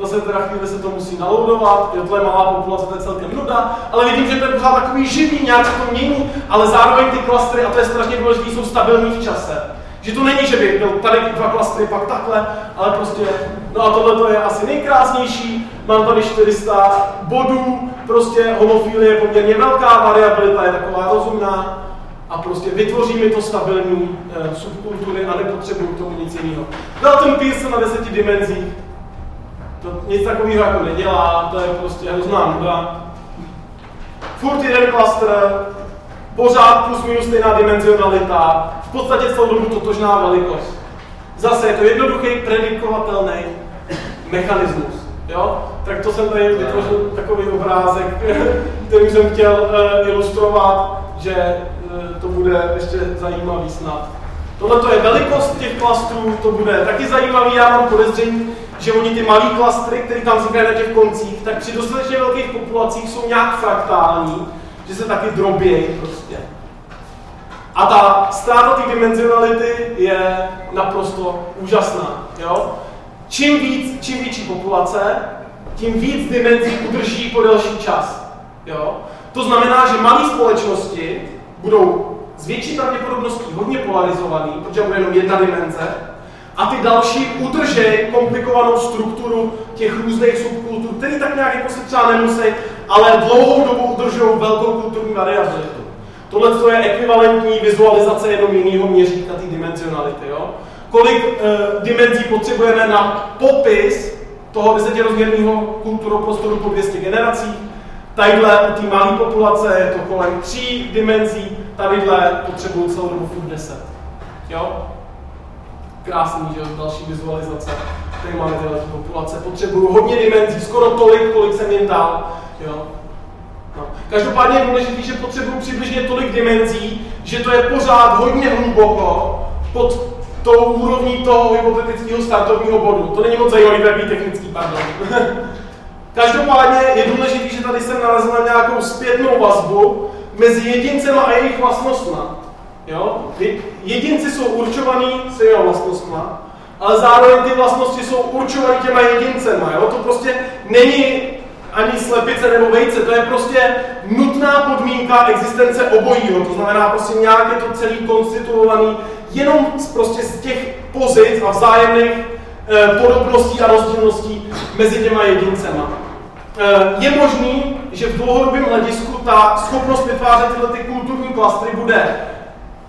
Zase teda chvíli se to musí naloudovat, jo, tohle je malá populace, to je celkem nuda, ale vidím, že to je pořád takový živý, nějak se to mění, ale zároveň ty klastry, a to je strašně důležité, jsou stabilní v čase. Že to není, že by byl tady dva klastry, pak takhle, ale prostě, no a tohle to je asi nejkrásnější, mám tady 400 bodů, prostě homofilie je poměrně velká, variabilita je taková rozumná, a prostě vytvoří mi to stabilní eh, subkultury a nepotřebuju k tomu nic jiného. Dalton Pearson na deseti dimenzích, to nic takového jako nedělá, to je prostě hrozná nuda. Furt jeden klaster, pořád plus minus stejná dimenzionalita, v podstatě celou dobu totožná velikost. Zase je to jednoduchý, predikovatelný mechanismus. Jo? Tak to jsem tady vytvořil takový obrázek, který jsem chtěl uh, ilustrovat, že to bude ještě zajímavý snad. Tohle je velikost těch klastrů, to bude taky zajímavý, já mám podezření, že oni ty malé klastry, které tam vznikají na těch koncích, tak při dostatečně velkých populacích jsou nějak fraktální, že se taky drobějí prostě. A ta ztráta té dimenzionality je naprosto úžasná. Jo? Čím víc, čím větší populace, tím víc dimenzí udrží po delší čas. Jo? To znamená, že malé společnosti budou s větší pravděpodobností hodně polarizovaný, protože bude jenom jedna dimenze, a ty další udržej komplikovanou strukturu těch různých subkultur, které tak nějak jako si třeba nemusí, ale dlouhou dobu udržují velkou kulturní variabilitu. Tohle je ekvivalentní vizualizace jenom jiného měřítka té dimenzionality. Jo? Kolik e, dimenzí potřebujeme na popis toho desetirozměrného kulturoprostoru po 200 generací? Tadyhle u té malé populace je to kolem tří dimenzí, tadyhle potřebují celou dobu furt 10. Jo? krásný, že další vizualizace. Tady máme tyhle populace, potřebuju hodně dimenzí, skoro tolik, kolik jsem jim dal. Jo. No. Každopádně je důležité, že potřebuju přibližně tolik dimenzí, že to je pořád hodně hluboko pod tou úrovní toho hypotetického startovního bodu. To není moc zajímavý, technický, pardon. Každopádně je důležité, že tady jsem nalezl na nějakou zpětnou vazbu mezi jedincem a jejich vlastnostmi. Jo? Jedinci jsou určovaní svými vlastnostma, ale zároveň ty vlastnosti jsou určované těma jedincema. Jo? To prostě není ani slepice nebo vejce, to je prostě nutná podmínka existence obojího. To znamená prostě nějak je to celý konstituovaný jenom z, prostě z těch pozic a vzájemných eh, podobností a rozdílností mezi těma jedincema. Eh, je možný, že v dlouhodobém hledisku ta schopnost vytvářet tyhle ty kulturní klastry bude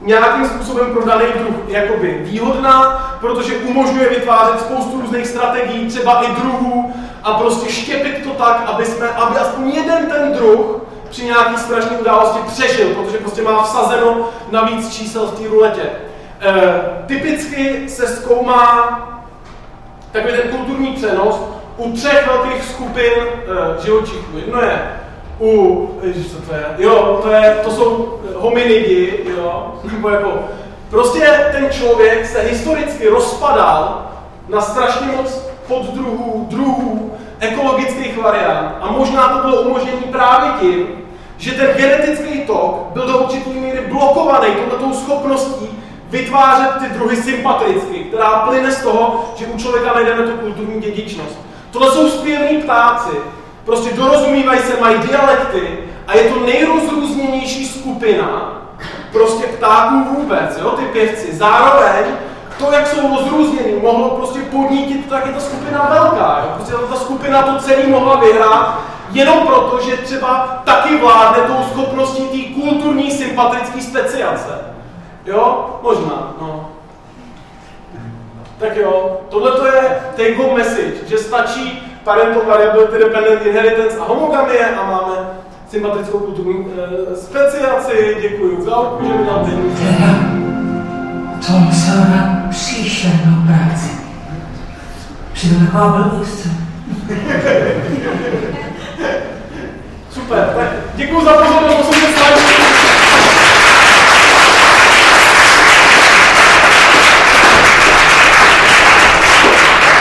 nějakým způsobem pro daný druh jakoby výhodná, protože umožňuje vytvářet spoustu různých strategií, třeba i druhů, a prostě štěpit to tak, aby, jsme, aby aspoň jeden ten druh při nějaký strašné události přežil, protože prostě má vsazeno navíc čísel v té ruletě. E, typicky se zkoumá takový ten kulturní přenos u třech velkých skupin e, živočichů. Jedno je u, ježiš, co to je? Jo, to, je, to jsou hominidi, jo, nebo jako, prostě ten člověk se historicky rozpadal na strašně moc poddruhů, druhů, ekologických variant a možná to bylo umožnění právě tím, že ten genetický tok byl do určité míry blokovaný touto schopností vytvářet ty druhy sympatricky, která plyne z toho, že u člověka najdeme tu kulturní dědičnost. Tohle jsou zpěvní ptáci, prostě dorozumívají se, mají dialekty a je to nejrozrůzněnější skupina prostě ptáků vůbec, jo, ty pěvci. Zároveň to, jak jsou rozrůznění, mohlo prostě podnítit, tak je ta skupina velká. Jo? Prostě ta skupina to celý mohla vyhrát, jenom proto, že třeba taky vládne tou schopností té kulturní sympatrické speciace. Jo? Možná, no. Tak jo, tohle to je take home message, že stačí parental variability dependent inheritance a homogamie a máme sympatickou kulturní e, speciaci, děkuji Galku, že mi dal peníze. Teda, to musel na příšernou práci. Přitom taková blbost. Super, tak děkuji za pozornost, musím se